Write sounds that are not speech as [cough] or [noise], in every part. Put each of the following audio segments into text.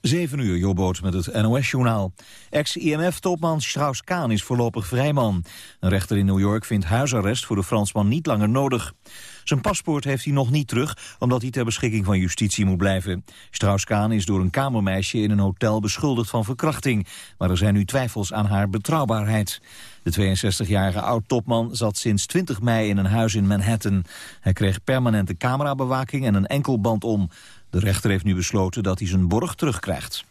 7 uur, Jobboot met het NOS-journaal. Ex-IMF-topman Strauss-Kaan is voorlopig vrijman. Een rechter in New York vindt huisarrest voor de Fransman niet langer nodig. Zijn paspoort heeft hij nog niet terug, omdat hij ter beschikking van justitie moet blijven. Strauss-Kaan is door een kamermeisje in een hotel beschuldigd van verkrachting. Maar er zijn nu twijfels aan haar betrouwbaarheid. De 62-jarige oud-topman zat sinds 20 mei in een huis in Manhattan. Hij kreeg permanente camerabewaking en een enkelband om. De rechter heeft nu besloten dat hij zijn borg terugkrijgt.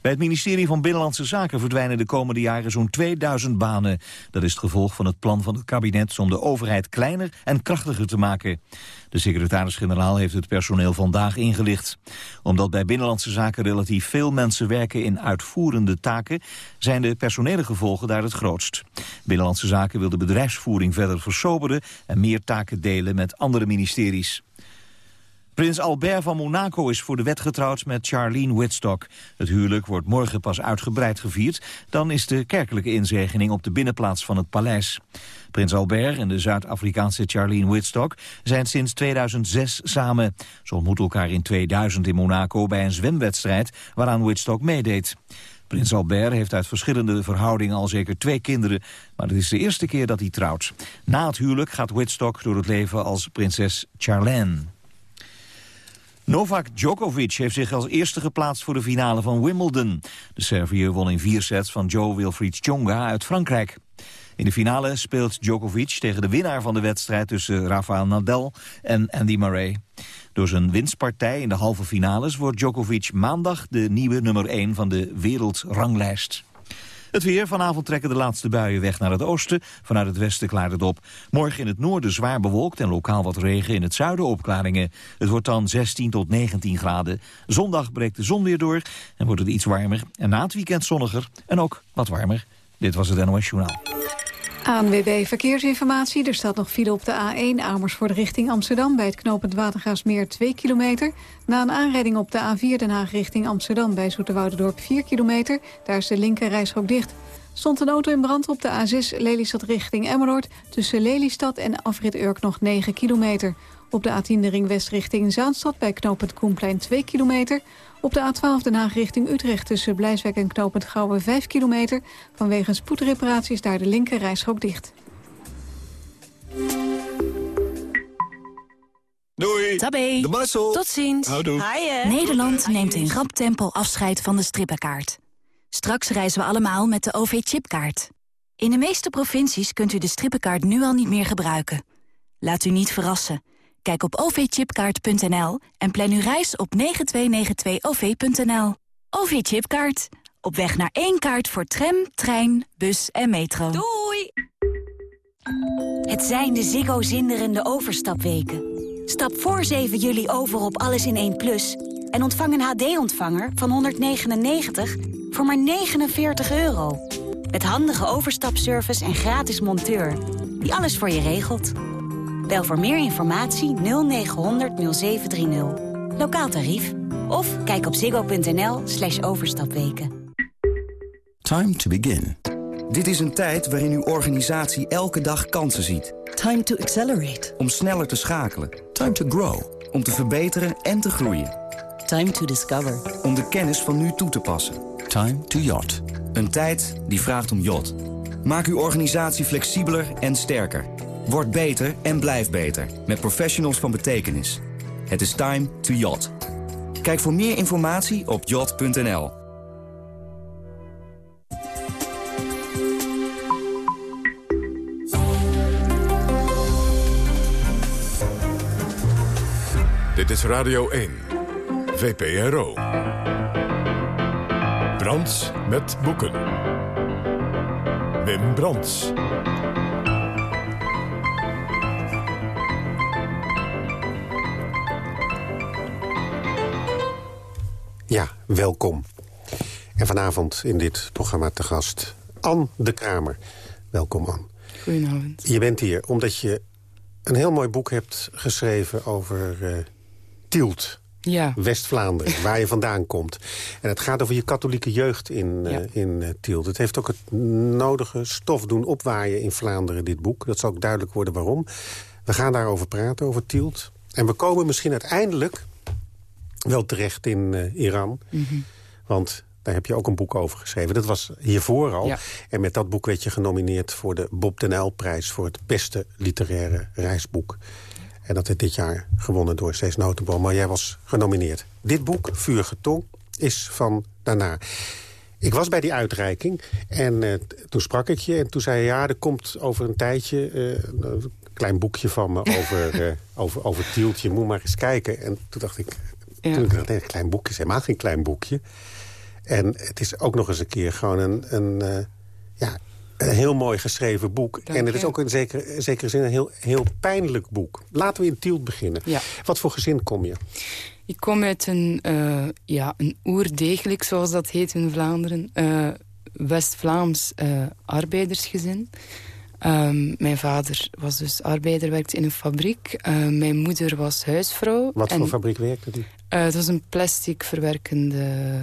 Bij het ministerie van Binnenlandse Zaken verdwijnen de komende jaren zo'n 2000 banen. Dat is het gevolg van het plan van het kabinet om de overheid kleiner en krachtiger te maken. De secretaris-generaal heeft het personeel vandaag ingelicht. Omdat bij Binnenlandse Zaken relatief veel mensen werken in uitvoerende taken, zijn de personele gevolgen daar het grootst. Binnenlandse Zaken wil de bedrijfsvoering verder versoberen en meer taken delen met andere ministeries. Prins Albert van Monaco is voor de wet getrouwd met Charlene Whitstock. Het huwelijk wordt morgen pas uitgebreid gevierd. Dan is de kerkelijke inzegening op de binnenplaats van het paleis. Prins Albert en de Zuid-Afrikaanse Charlene Whitstock zijn sinds 2006 samen. Ze ontmoeten elkaar in 2000 in Monaco bij een zwemwedstrijd waaraan Whitstock meedeed. Prins Albert heeft uit verschillende verhoudingen al zeker twee kinderen, maar het is de eerste keer dat hij trouwt. Na het huwelijk gaat Whitstock door het leven als prinses Charlene. Novak Djokovic heeft zich als eerste geplaatst voor de finale van Wimbledon. De Serviër won in vier sets van Joe Wilfried Tsonga uit Frankrijk. In de finale speelt Djokovic tegen de winnaar van de wedstrijd tussen Rafael Nadal en Andy Murray. Door zijn winstpartij in de halve finales wordt Djokovic maandag de nieuwe nummer 1 van de wereldranglijst. Het weer. Vanavond trekken de laatste buien weg naar het oosten. Vanuit het westen klaart het op. Morgen in het noorden zwaar bewolkt en lokaal wat regen. In het zuiden opklaringen. Het wordt dan 16 tot 19 graden. Zondag breekt de zon weer door en wordt het iets warmer. En na het weekend zonniger en ook wat warmer. Dit was het NOS Journaal. ANWB Verkeersinformatie. Er staat nog file op de A1 Amersfoort richting Amsterdam... bij het knooppunt Watergaasmeer 2 kilometer. Na een aanrijding op de A4 Den Haag richting Amsterdam... bij Zoeterwoudendorp 4 kilometer. Daar is de linker dicht. Stond een auto in brand op de A6 Lelystad richting Emmeloord. Tussen Lelystad en Afrit Urk nog 9 kilometer. Op de A10 de ring west richting Zaanstad bij knooppunt Koenplein 2 kilometer. Op de A12 Den Haag richting Utrecht tussen Blijswijk en knooppunt Gouwen 5 kilometer. Vanwege een spoedreparatie is daar de linker rijstrook dicht. Doei. Tabé. De Marcel. Tot ziens. Houdoe. Nederland neemt in rap tempo afscheid van de strippenkaart. Straks reizen we allemaal met de OV-chipkaart. In de meeste provincies kunt u de strippenkaart nu al niet meer gebruiken. Laat u niet verrassen. Kijk op ovchipkaart.nl en plan uw reis op 9292-OV.nL. OV-chipkaart. Op weg naar één kaart voor tram, trein, bus en metro. Doei! Het zijn de Ziggo zinderende overstapweken. Stap voor 7 juli over op Alles in 1 Plus... en ontvang een HD-ontvanger van 199 voor maar 49 euro. Met handige overstapservice en gratis monteur... die alles voor je regelt. Bel voor meer informatie 0900 0730. Lokaal tarief. Of kijk op ziggo.nl slash overstapweken. Time to begin. Dit is een tijd waarin uw organisatie elke dag kansen ziet. Time to accelerate. Om sneller te schakelen. Time to grow. Om te verbeteren en te groeien. Time to discover. Om de kennis van nu toe te passen. Time to yacht. Een tijd die vraagt om yacht. Maak uw organisatie flexibeler en sterker. Word beter en blijf beter. Met professionals van betekenis. Het is time to yacht. Kijk voor meer informatie op yacht.nl. Dit is Radio 1. VPRO. Brands met boeken. Wim Brands. Ja, welkom. En vanavond in dit programma te gast Anne de Kramer. Welkom, Anne. Goedenavond. Je bent hier omdat je een heel mooi boek hebt geschreven over uh, Tielt. Ja. West-Vlaanderen, waar je vandaan komt. En het gaat over je katholieke jeugd in, uh, in uh, Tielt. Het heeft ook het nodige stof doen opwaaien in Vlaanderen, dit boek. Dat zal ook duidelijk worden waarom. We gaan daarover praten, over Tielt. En we komen misschien uiteindelijk wel terecht in uh, Iran. Mm -hmm. Want daar heb je ook een boek over geschreven. Dat was hiervoor al. Ja. En met dat boek werd je genomineerd voor de Bob den Uyl-prijs... voor het beste literaire reisboek. En dat werd dit jaar gewonnen door Cees Notenboom. Maar jij was genomineerd. Dit boek, Vurige Tong, is van daarna. Ik was bij die uitreiking en eh, toen sprak ik je. En toen zei je, ja, er komt over een tijdje... eh, een klein boekje van me [laughs] over, eh, over, over Tieltje. Moet maar eens kijken. En toen dacht ik, Ja. toen ik een klein boekje is helemaal geen klein boekje. En het is ook nog eens een keer gewoon een, een, eh, ja, een heel mooi geschreven boek. Dank en het is ook in zekere, zekere zin een heel, heel pijnlijk boek. Laten we in Tielt beginnen. Ja. Wat voor gezin kom je? Ik kom uit een, eh, ja, een oerdegelijk, zoals dat heet in Vlaanderen, eh, West-Vlaams arbeidersgezin. Ehm, mijn vader was dus arbeider, werkte in een fabriek. Eh, mijn moeder was huisvrouw. Wat En, voor fabriek werkte die? eh, het was een plastic verwerkende...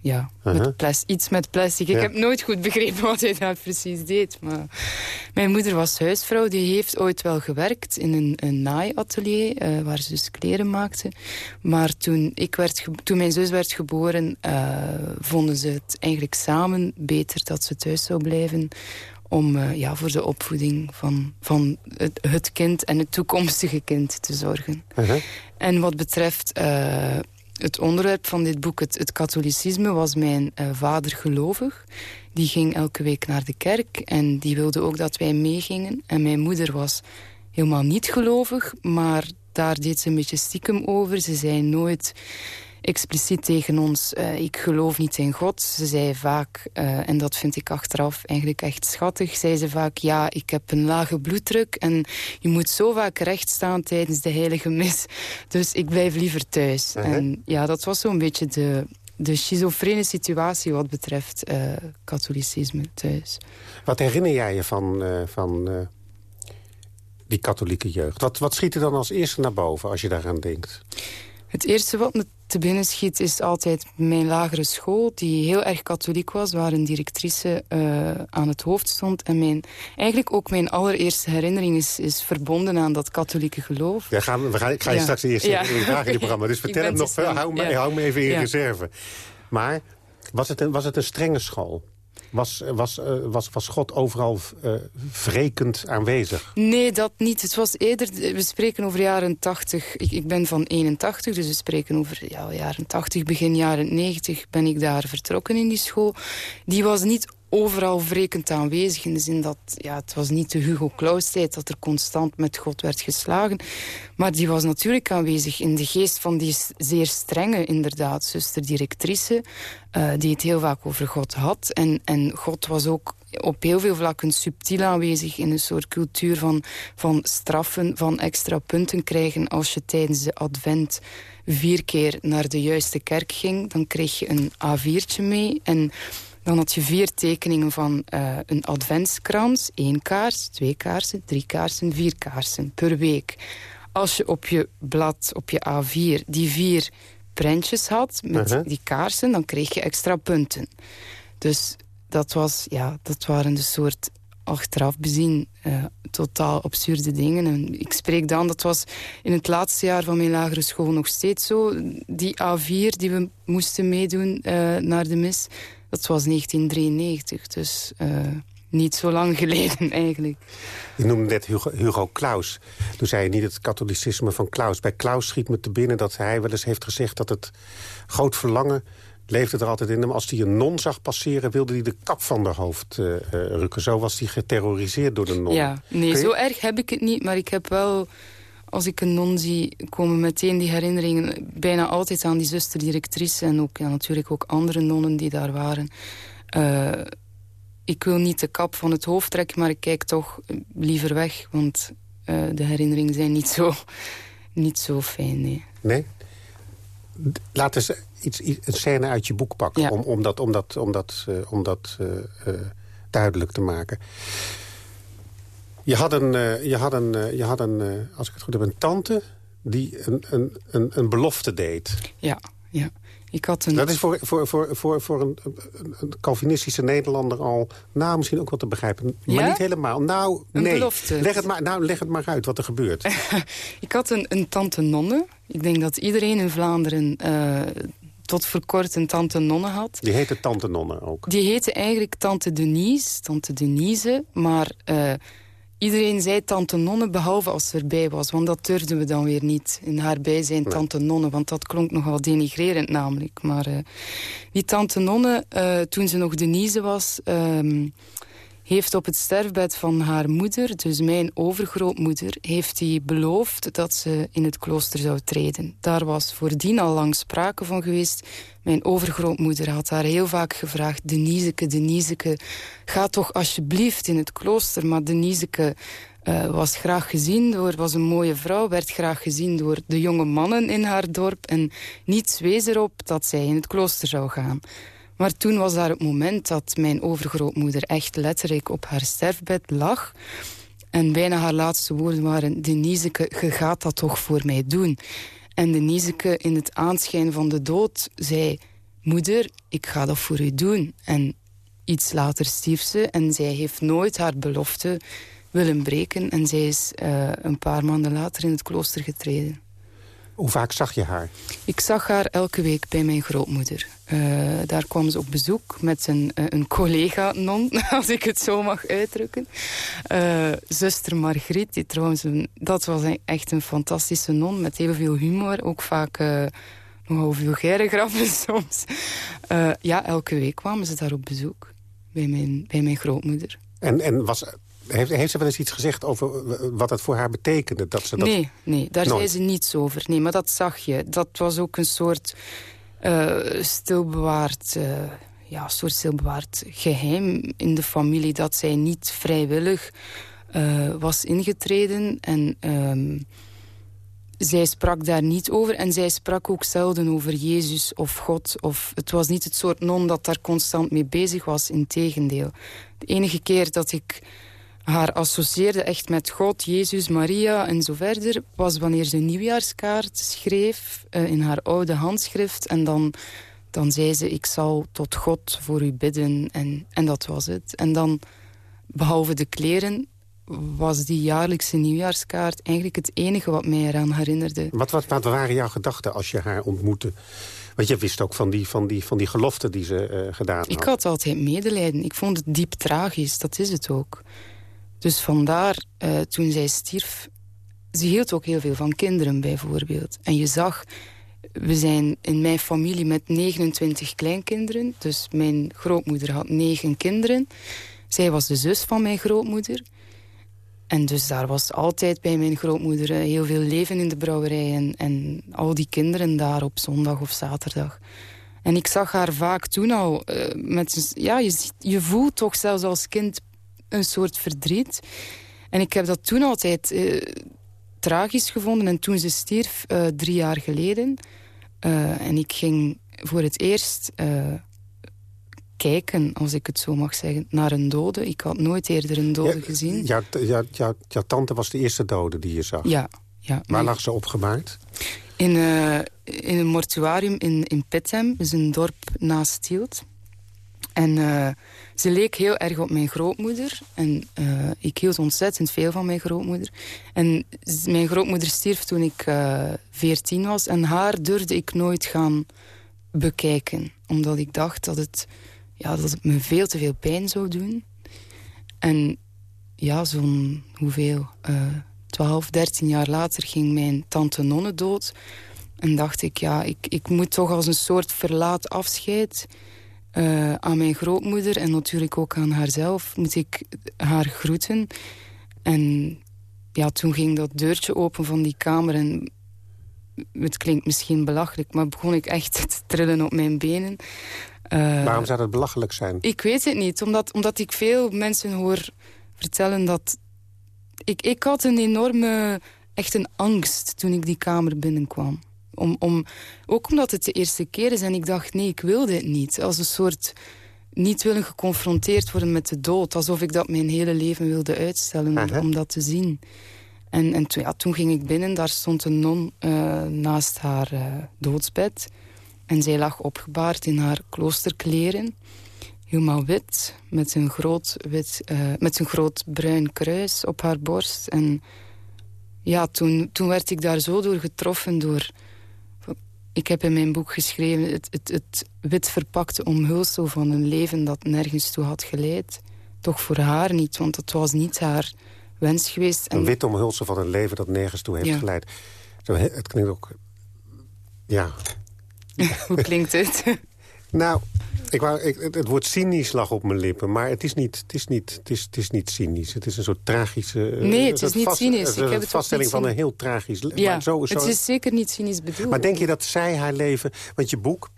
Ja, met plas- iets met plastic. Ik heb nooit goed begrepen wat hij daar precies deed. Maar mijn moeder was huisvrouw. Die heeft ooit wel gewerkt in een, een naaiatelier... eh, waar ze dus kleren maakte. Maar toen, ik werd toen mijn zus werd geboren... eh, vonden ze het eigenlijk samen beter dat ze thuis zou blijven... om eh, ja, voor de opvoeding van, van het, het kind en het toekomstige kind te zorgen. Uh-huh. En wat betreft eh, het onderwerp van dit boek, het, het katholicisme, was mijn eh, vader gelovig. Die ging elke week naar de kerk en die wilde ook dat wij meegingen. En mijn moeder was helemaal niet gelovig, maar daar deed ze een beetje stiekem over. Ze zei nooit expliciet tegen ons, eh, ik geloof niet in God. Ze zei vaak, eh, en dat vind ik achteraf eigenlijk echt schattig, zei ze vaak, ja, ik heb een lage bloeddruk en je moet zo vaak recht staan tijdens de heilige mis. Dus ik blijf liever thuis. Uh-huh. En ja, dat was zo'n beetje de, de schizofrene situatie wat betreft eh, katholicisme thuis. Wat herinner jij je van, van die katholieke jeugd? Wat, wat schiet er dan als eerste naar boven als je daaraan denkt? Het eerste wat me te binnen schiet is altijd mijn lagere school... die heel erg katholiek was, waar een directrice eh, aan het hoofd stond. En mijn, eigenlijk ook mijn allereerste herinnering is, is verbonden aan dat katholieke geloof. Ja, gaan, we- gaan, ik ga je Ja. straks eerst Ja. vragen in het programma. Dus [laughs] vertel hem nog, hou, me, hou me even in reserve. Maar was het een, was het een strenge school? Was, was, eh, was, was God overal eh wrekend aanwezig? Nee, dat niet. Het was eerder... We spreken over jaren 80. Ik, ik ben van 81, dus we spreken over ja, jaren 80, begin jaren 90 ben ik daar vertrokken in die school. Die was niet overal wrekend aanwezig. In de zin dat ja, het was niet de Hugo Claus tijd dat er constant met God werd geslagen. Maar die was natuurlijk aanwezig in de geest van die zeer strenge, inderdaad, zuster-directrice. eh, die het heel vaak over God had. En, en God was ook op heel veel vlakken subtiel aanwezig in een soort cultuur van, van straffen, van extra punten krijgen. Als je tijdens de advent vier keer naar de juiste kerk ging, dan kreeg je een A4'tje mee. En dan had je vier tekeningen van eh, een adventskrans. één kaars, twee kaarsen, drie kaarsen, vier kaarsen per week. Als je op je blad, op je A4, die vier prentjes had met Uh-huh. die kaarsen, dan kreeg je extra punten. Dus dat, was, ja, dat waren de soort achteraf bezien eh, totaal absurde dingen. En ik spreek dan, dat was in het laatste jaar van mijn lagere school nog steeds zo. Die A4 die we moesten meedoen eh, naar de mis, dat was 1993. Dus eh, niet zo lang geleden [laughs] eigenlijk. Je noemde net Hugo, Hugo Claus. Toen zei je niet het katholicisme van Claus. Bij Claus schiet me te binnen dat hij wel eens heeft gezegd... dat het groot verlangen leefde er altijd in hem. Als hij een non zag passeren, wilde hij de kap van haar hoofd eh, eh, rukken. Zo was hij geterroriseerd door de non. Ja, nee, je- zo erg heb ik het niet. Maar ik heb wel, als ik een non zie, komen meteen die herinneringen bijna altijd aan die zuster-directrice. En ook ja, natuurlijk ook andere nonnen die daar waren. Eh, ik wil niet de kap van het hoofd trekken, maar ik kijk toch liever weg. Want eh, de herinneringen zijn niet zo, [laughs] niet zo fijn, nee. Nee? Laat eens iets, iets- een scène uit je boek pakken... Ja. om, om dat, om dat, om dat, om dat eh, eh, duidelijk te maken. Je had een, eh, je had een, eh, je had een eh, als ik het goed heb, een tante... die een, een, een, een belofte deed. Ja, ja. Ik had een... Dat is voor, voor, voor, voor, voor een, een, Calvinistische Nederlander al... nou, misschien ook wel te begrijpen. Maar Ja? niet helemaal. Nou, Een nee. belofte. Leg het, maar, nou, leg het maar uit wat er gebeurt. [laughs] Ik had een, een tante nonne. Ik denk dat iedereen in Vlaanderen tot voor kort een tante Nonne had. Die heette tante Nonne ook? Die heette eigenlijk tante Denise, tante Denise. Maar uh, iedereen zei tante Nonne, behalve als ze erbij was. Want dat durfden we dan weer niet, in haar bijzijn nee. tante Nonne. Want dat klonk nogal denigrerend namelijk. Maar uh, die tante Nonne, uh, toen ze nog Denise was... Ehm, heeft op het sterfbed van haar moeder, dus mijn overgrootmoeder... heeft hij beloofd dat ze in het klooster zou treden. Daar was voordien al lang sprake van geweest. Mijn overgrootmoeder had haar heel vaak gevraagd... Deniseke, Deniseke, ga toch alsjeblieft in het klooster. Maar Deniseke uh, was graag gezien door, was een mooie vrouw... werd graag gezien door de jonge mannen in haar dorp... en niets wees erop dat zij in het klooster zou gaan. Maar toen was daar het moment dat mijn overgrootmoeder echt letterlijk op haar sterfbed lag. En bijna haar laatste woorden waren... Deniseke, je gaat dat toch voor mij doen. En Deniseke in het aanschijn van de dood zei... Moeder, ik ga dat voor u doen. En iets later stierf ze en zij heeft nooit haar belofte willen breken. En zij is uh, een paar maanden later in het klooster getreden. Hoe vaak zag je haar? Ik zag haar elke week bij mijn grootmoeder. Uh, daar kwam ze op bezoek met een, uh, een collega-non, [laughs] als ik het zo mag uitdrukken. Uh, zuster Margriet, die trouwens, een, dat was een, echt een fantastische non met heel veel humor. Ook vaak nogal vulgaire grappen [laughs] soms. ja, elke week kwamen ze daar op bezoek bij mijn, bij mijn grootmoeder. En, en was heeft, heeft ze wel eens iets gezegd over wat het voor haar betekende? Dat ze dat... Nee, nee, daar Nooit. zei ze niets over. Nee, maar dat zag je. Dat was ook een soort uh, stilbewaard... Uh, ja, soort stilbewaard geheim in de familie... dat zij niet vrijwillig uh, was ingetreden. En um, zij sprak daar niet over. En zij sprak ook zelden over Jezus of God. Of, het was niet het soort non dat daar constant mee bezig was. Integendeel. De enige keer dat ik haar associeerde echt met God, Jezus, Maria en zo verder... was wanneer ze een nieuwjaarskaart schreef uh, in haar oude handschrift. En dan, dan zei ze, ik zal tot God voor u bidden. En, en dat was het. En dan, behalve de kleren, was die jaarlijkse nieuwjaarskaart... eigenlijk het enige wat mij eraan herinnerde. Wat, wat, wat waren jouw gedachten als je haar ontmoette? Want je wist ook van die, van die, van die gelofte die ze uh, gedaan had. Ik had altijd medelijden. Ik vond het diep tragisch, dat is het ook. Dus vandaar, uh, toen zij stierf... Ze hield ook heel veel van kinderen bijvoorbeeld. En je zag, we zijn in mijn familie met 29 kleinkinderen. Dus mijn grootmoeder had negen kinderen. Zij was de zus van mijn grootmoeder. En dus daar was altijd bij mijn grootmoeder eh, heel veel leven in de brouwerij. En, en al die kinderen daar op zondag of zaterdag. En ik zag haar vaak toen al uh, met... Ja, je, je voelt toch zelfs als kind een soort verdriet. En ik heb dat toen altijd uh, tragisch gevonden. En toen ze stierf, uh, drie jaar geleden... Uh, en ik ging voor het eerst kijken, als ik het zo mag zeggen, naar een dode. Ik had nooit eerder een dode ja, gezien. Jouw ja, ja, ja, tante was de eerste dode die je zag? Ja. ja Waar lag ze opgemaakt? In, in een mortuarium in, in Pittem, dus een dorp naast Tielt. En ze leek heel erg op mijn grootmoeder. En uh, ik hield ontzettend veel van mijn grootmoeder. En mijn grootmoeder stierf toen ik uh, 14 was. En haar durfde ik nooit gaan bekijken. Omdat ik dacht dat het, ja, dat het me veel te veel pijn zou doen. En ja, zo'n hoeveel... Uh, 12, 13 jaar later ging mijn tante Nonne dood. En dacht ik, ja, ik, ik moet toch als een soort verlaat afscheid uh, aan mijn grootmoeder en natuurlijk ook aan haarzelf moet ik haar groeten. En ja, toen ging dat deurtje open van die kamer en het klinkt misschien belachelijk, maar begon ik echt [laughs] te trillen op mijn benen. Uh, Waarom zou dat belachelijk zijn? Ik weet het niet, omdat, omdat ik veel mensen hoor vertellen dat... Ik, ik had een enorme, echt een angst toen ik die kamer binnenkwam. Om, om, ook omdat het de eerste keer is en ik dacht, nee, ik wil dit niet. Als een soort niet willen geconfronteerd worden met de dood. Alsof ik dat mijn hele leven wilde uitstellen om, om dat te zien. En, en toen, ja, toen ging ik binnen, daar stond een non uh, naast haar uh, doodsbed. En zij lag opgebaard in haar kloosterkleren. Helemaal wit, met een groot, wit, uh, met een groot bruin kruis op haar borst. En ja, toen, toen werd ik daar zo door getroffen door ik heb in mijn boek geschreven... het, het, het wit verpakte omhulsel van een leven dat nergens toe had geleid. Toch voor haar niet, want het was niet haar wens geweest. Een wit omhulsel van een leven dat nergens toe heeft geleid. Het klinkt ook... Ja. [laughs] Hoe klinkt het? [laughs] nou, ik wou, ik, het, woord cynisch lag op mijn lippen, maar het is niet, het is niet, het is, het is niet cynisch. Het is een soort tragische... Eh, nee, het is niet cynisch. Ik heb het vaststelling van een heel tragisch... Ja, zo, zo, het is zeker niet cynisch bedoeld. Maar denk je dat zij haar leven... Want je boek...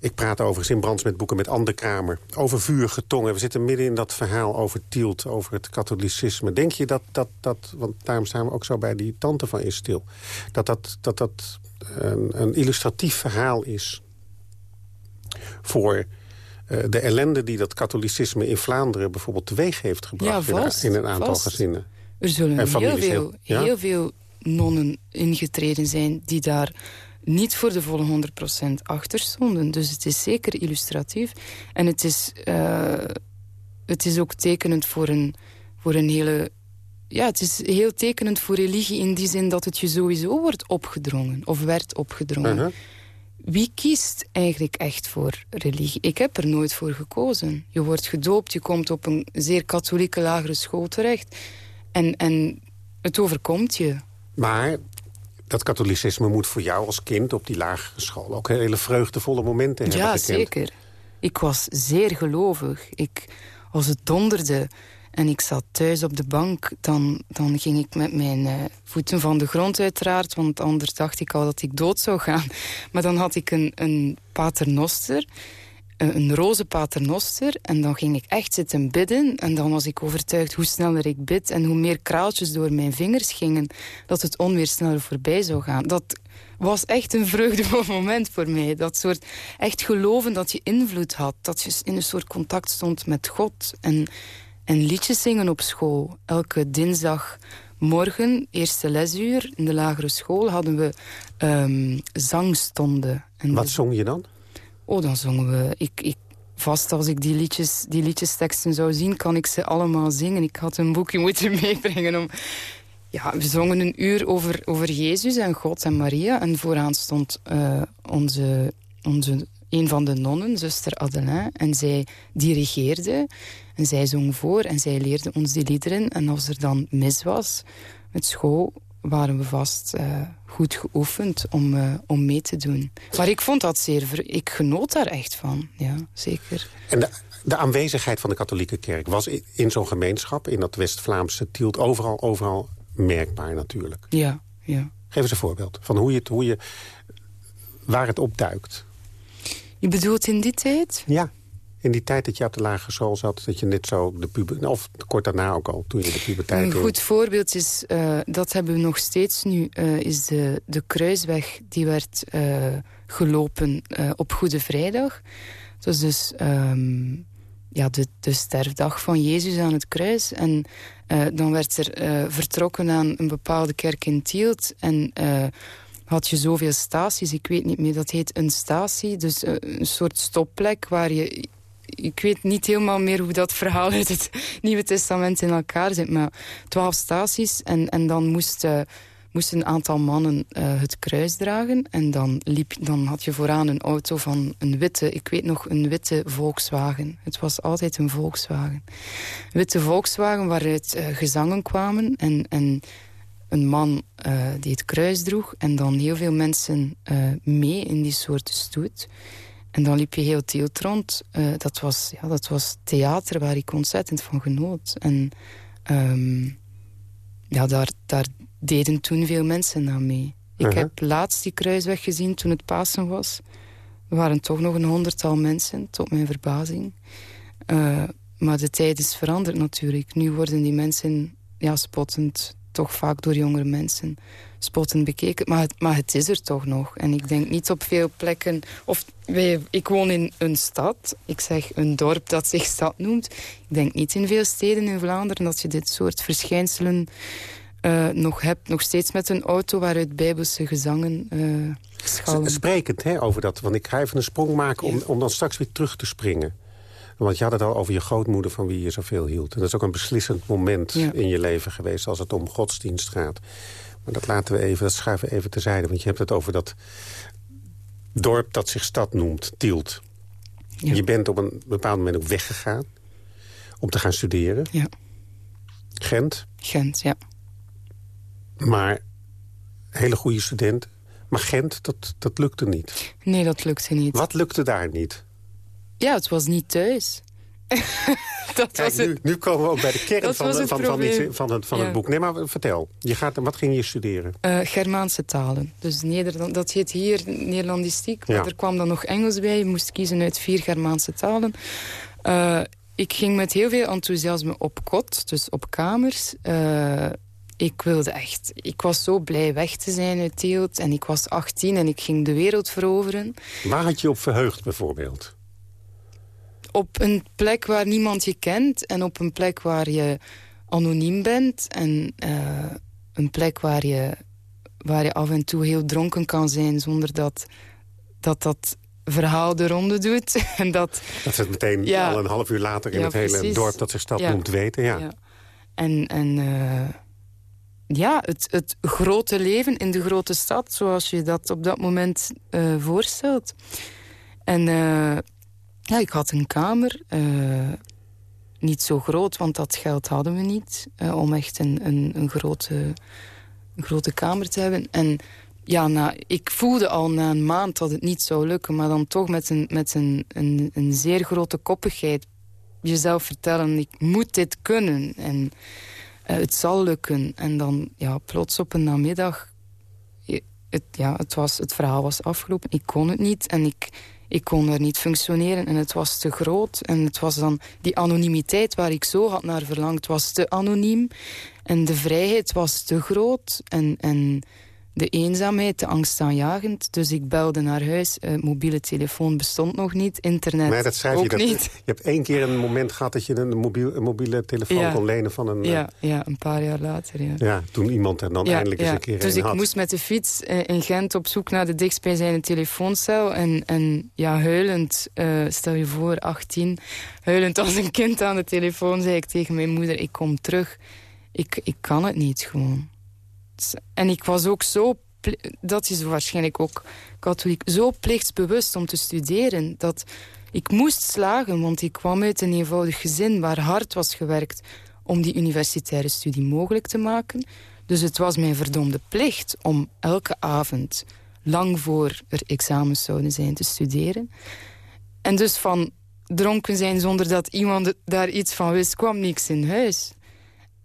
Ik praat overigens in Brands met boeken met Ander Kramer. Over vuur getongen. We zitten midden in dat verhaal over Tielt, over het katholicisme. Denk je dat, dat, dat want daarom staan we ook zo bij die tante van Is Stil... dat dat, dat, dat een, een illustratief verhaal is voor uh, de ellende die dat katholicisme in Vlaanderen bijvoorbeeld teweeg heeft gebracht ja, vast, in, een aantal gezinnen. Er zullen heel veel, heel, veel nonnen ingetreden zijn die daar niet voor de volle 100% achter stonden. Dus het is zeker illustratief. En het is, uh, het is ook tekenend voor een, voor een hele... Ja, het is heel tekenend voor religie in die zin dat het je sowieso wordt opgedrongen. Of werd opgedrongen. Uh -huh wie kiest eigenlijk echt voor religie? Ik heb er nooit voor gekozen. Je wordt gedoopt, je komt op een zeer katholieke lagere school terecht. En, en het overkomt je. Maar dat katholicisme moet voor jou als kind op die lagere school... ook hele vreugdevolle momenten hebben Ja, zeker. Ik was zeer gelovig. Ik, als het donderde en ik zat thuis op de bank, dan, dan ging ik met mijn uh, voeten van de grond uiteraard, want anders dacht ik al dat ik dood zou gaan. [laughs] Maar dan had ik een, een paternoster, eh, een roze paternoster, en dan ging ik echt zitten bidden. En dan was ik overtuigd hoe sneller ik bid en hoe meer kraaltjes door mijn vingers gingen, dat het onweer sneller voorbij zou gaan. Dat was echt een vreugdevol [laughs] moment voor mij. Dat soort echt geloven dat je invloed had, dat je in een soort contact stond met God en en liedjes zingen op school. Elke dinsdagmorgen, eerste lesuur in de lagere school, hadden we um, zangstonden. En Wat zong je dan? Oh, dan zongen we... Ik, ik, vast als ik die, liedjes, die liedjesteksten zou zien, kan ik ze allemaal zingen. Ik had een boekje [laughs] moeten meebrengen om... Ja, we zongen een uur over, over Jezus en God en Maria. En vooraan stond uh, onze, onze, een van de nonnen, zuster Adelin. En zij dirigeerde. En zij zong voor en zij leerde ons die liederen. En als er dan mis was met school, waren we vast uh, goed geoefend om, uh, om mee te doen. Maar ik vond dat zeer... Ik genoot daar echt van, ja, zeker. En de, de aanwezigheid van de katholieke kerk was in, zo'n gemeenschap... in dat West-Vlaamse Tielt, overal, overal merkbaar natuurlijk. Ja, ja. Geef eens een voorbeeld van hoe je, hoe je, waar het opduikt. Je bedoelt in die tijd? Ja in die tijd dat je op de lagere school zat... dat je net zo de puber... of kort daarna ook al, toen je de puberteit... Een goed voorbeeld is, uh, dat hebben we nog steeds nu... Uh, is de, de kruisweg die werd uh, gelopen op Goede Vrijdag. Dat was dus um, ja, de, de sterfdag van Jezus aan het kruis. En dan werd er vertrokken aan een bepaalde kerk in Tielt... en had je zoveel staties, ik weet niet meer, dat heet een statie. Dus een soort stopplek waar je ik weet niet helemaal meer hoe dat verhaal [laughs] uit het Nieuwe Testament in elkaar zit. Maar twaalf staties en, en dan moesten moest een aantal mannen uh, het kruis dragen. En dan, liep, dan had je vooraan een auto van een witte, ik weet nog, een witte Volkswagen. Het was altijd een Volkswagen. Witte Volkswagen waaruit gezangen kwamen en, en een man uh, die het kruis droeg. En dan heel veel mensen mee in die soort stoet. En dan liep je heel Tielt rond. Uh, dat, was, ja, dat was theater waar ik ontzettend van genoot. En um, ja, daar, daar deden toen veel mensen aan mee. Ik -huh. heb laatst die kruisweg gezien toen het Pasen was. Er waren toch nog een honderdtal mensen, tot mijn verbazing. Maar de tijd is veranderd natuurlijk. Nu worden die mensen ja, spottend toch vaak door jongere mensen spottend bekeken. Maar het, maar het is er toch nog. En ik denk niet op veel plekken... Of wij, ik woon in een stad. Ik zeg een dorp dat zich stad noemt. Ik denk niet in veel steden in Vlaanderen... dat je dit soort verschijnselen uh, nog hebt. Nog steeds met een auto waaruit bijbelse gezangen uh, schallen. Sprekend hè, over dat. Want ik ga even een sprong maken om, om dan straks weer terug te springen. Want je had het al over je grootmoeder van wie je zoveel hield. En dat is ook een beslissend moment ja. in je leven geweest als het om godsdienst gaat. Maar dat laten we even, dat schuiven we even terzijde. Want je hebt het over dat dorp dat zich stad noemt, Tielt. Je bent op een bepaald moment ook weggegaan om te gaan studeren. Ja. Gent. Gent, ja. Maar hele goede student. Maar Gent, dat, dat lukte niet. Nee, dat lukte niet. Wat lukte daar niet? Ja, het was niet thuis. [laughs] dat Kijk, was nu, nu, komen we ook bij de kern van, van, van, van, het, van, het, van het boek. Nee, maar vertel. Je gaat, wat ging je studeren? Uh, Germaanse talen. Dus Nederland, dat heet hier Nederlandistiek. Maar er kwam dan nog Engels bij. Je moest kiezen uit vier Germaanse talen. Uh, ik ging met heel veel enthousiasme op kot, dus op kamers. Uh, ik wilde echt... Ik was zo blij weg te zijn uit Teelt. En ik was 18 en ik ging de wereld veroveren. Waar had je op verheugd bijvoorbeeld? Op een plek waar niemand je kent. En op een plek waar je anoniem bent. En uh, een plek waar je, waar je af en toe heel dronken kan zijn... zonder dat dat, dat verhaal de ronde doet. [laughs] en dat, dat ze het meteen ja, al een half uur later in ja, het hele precies. dorp dat zich stad ja. noemt weten. Ja. En, en uh, ja, het, het grote leven in de grote stad, zoals je dat op dat moment uh, voorstelt. En ja, ik had een kamer, niet zo groot, want dat geld hadden we niet, om echt een, een, een, grote, een grote kamer te hebben. En ja, nou, ik voelde al na een maand dat het niet zou lukken... maar dan toch met een, met een, een, een zeer grote koppigheid jezelf vertellen... ik moet dit kunnen en uh, het zal lukken. En dan ja, plots op een namiddag... Het, ja, het, was, het verhaal was afgelopen. Ik kon het niet en ik, ik kon er niet functioneren. En het was te groot. En het was dan die anonimiteit waar ik zo had naar verlangd... was te anoniem. En de vrijheid was te groot. En... en de eenzaamheid, de angstaanjagend. Dus ik belde naar huis. Uh, mobiele telefoon bestond nog niet. Internet dat schrijf ook je, dat, niet. Je hebt één keer een moment gehad dat je een, mobiel, een mobiele telefoon ja. kon lenen van een... Ja, uh, ja, een paar jaar later. Ja, ja toen iemand er dan ja, eindelijk eens een keer Dus ik had. moest met de fiets uh, in Gent op zoek naar de dichtstbijzijnde telefooncel. En, en ja, huilend, stel je voor, 18, huilend als een kind aan de telefoon... zei ik tegen mijn moeder, ik kom terug. Ik, ik kan het niet gewoon. En ik was ook zo, dat is waarschijnlijk ook katholiek, zo plichtsbewust om te studeren. Dat ik moest slagen, want ik kwam uit een eenvoudig gezin waar hard was gewerkt om die universitaire studie mogelijk te maken. Dus het was mijn verdomde plicht om elke avond, lang voor er examens zouden zijn, te studeren. En dus van dronken zijn zonder dat iemand daar iets van wist, kwam niks in huis.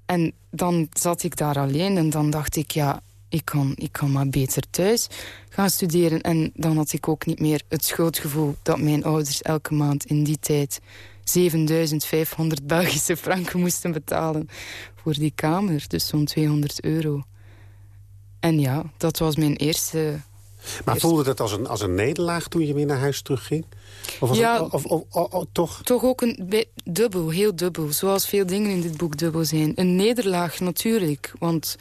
En dan zat ik daar alleen en dan dacht ik, ja, ik kan, ik kan maar beter thuis gaan studeren. En dan had ik ook niet meer het schuldgevoel dat mijn ouders elke maand in die tijd 7500 Belgische franken moesten betalen voor die kamer. Dus zo'n 200 euro. En ja, dat was mijn eerste... Maar voelde dat als een, als een nederlaag toen je weer naar huis terugging? Of, ja, of, of, of, toch? Toch ook een dubbel, heel dubbel. Zoals veel dingen in dit boek dubbel zijn. Een nederlaag natuurlijk, want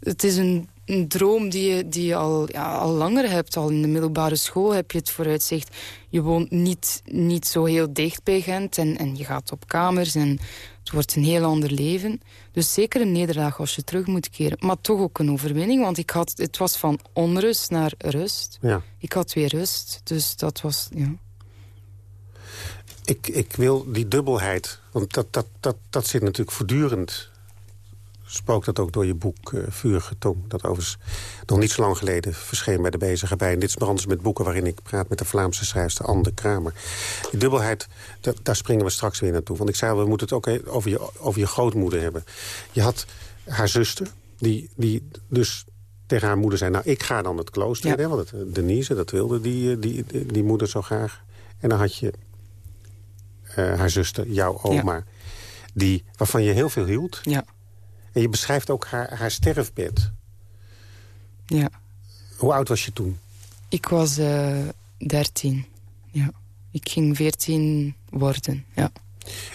het is een, een droom die je, die je al, ja, al langer hebt. Al in de middelbare school heb je het vooruitzicht. Je woont niet, niet zo heel dicht bij Gent en, en je gaat op kamers en het wordt een heel ander leven. Dus zeker een nederlaag als je terug moet keren. Maar toch ook een overwinning, want ik had, het was van onrust naar rust. Ja. Ik had weer rust, dus dat was... Ja. Ik, ik wil die dubbelheid, want dat, dat, dat, dat zit natuurlijk voortdurend... spookt dat ook door je boek uh, Vurige Tong... dat overigens nog niet zo lang geleden verscheen bij de Bezige Bij. En dit is nog anders met boeken waarin ik praat met de Vlaamse schrijfster Anne Kramer. Die dubbelheid, daar springen we straks weer naartoe. Want ik zei, we moeten het ook over je, over je grootmoeder hebben. Je had haar zuster, die, die dus tegen haar moeder zei... nou, ik ga dan het klooster in, ja. want het, Denise, dat wilde die, die, die, die moeder zo graag. En dan had je uh, haar zuster, jouw oma... Ja. Die, waarvan je heel veel hield. Ja. En je beschrijft ook haar, haar sterfbed. Ja. Hoe oud was je toen? Ik was uh, 13, ja. Ik ging 14 worden, ja.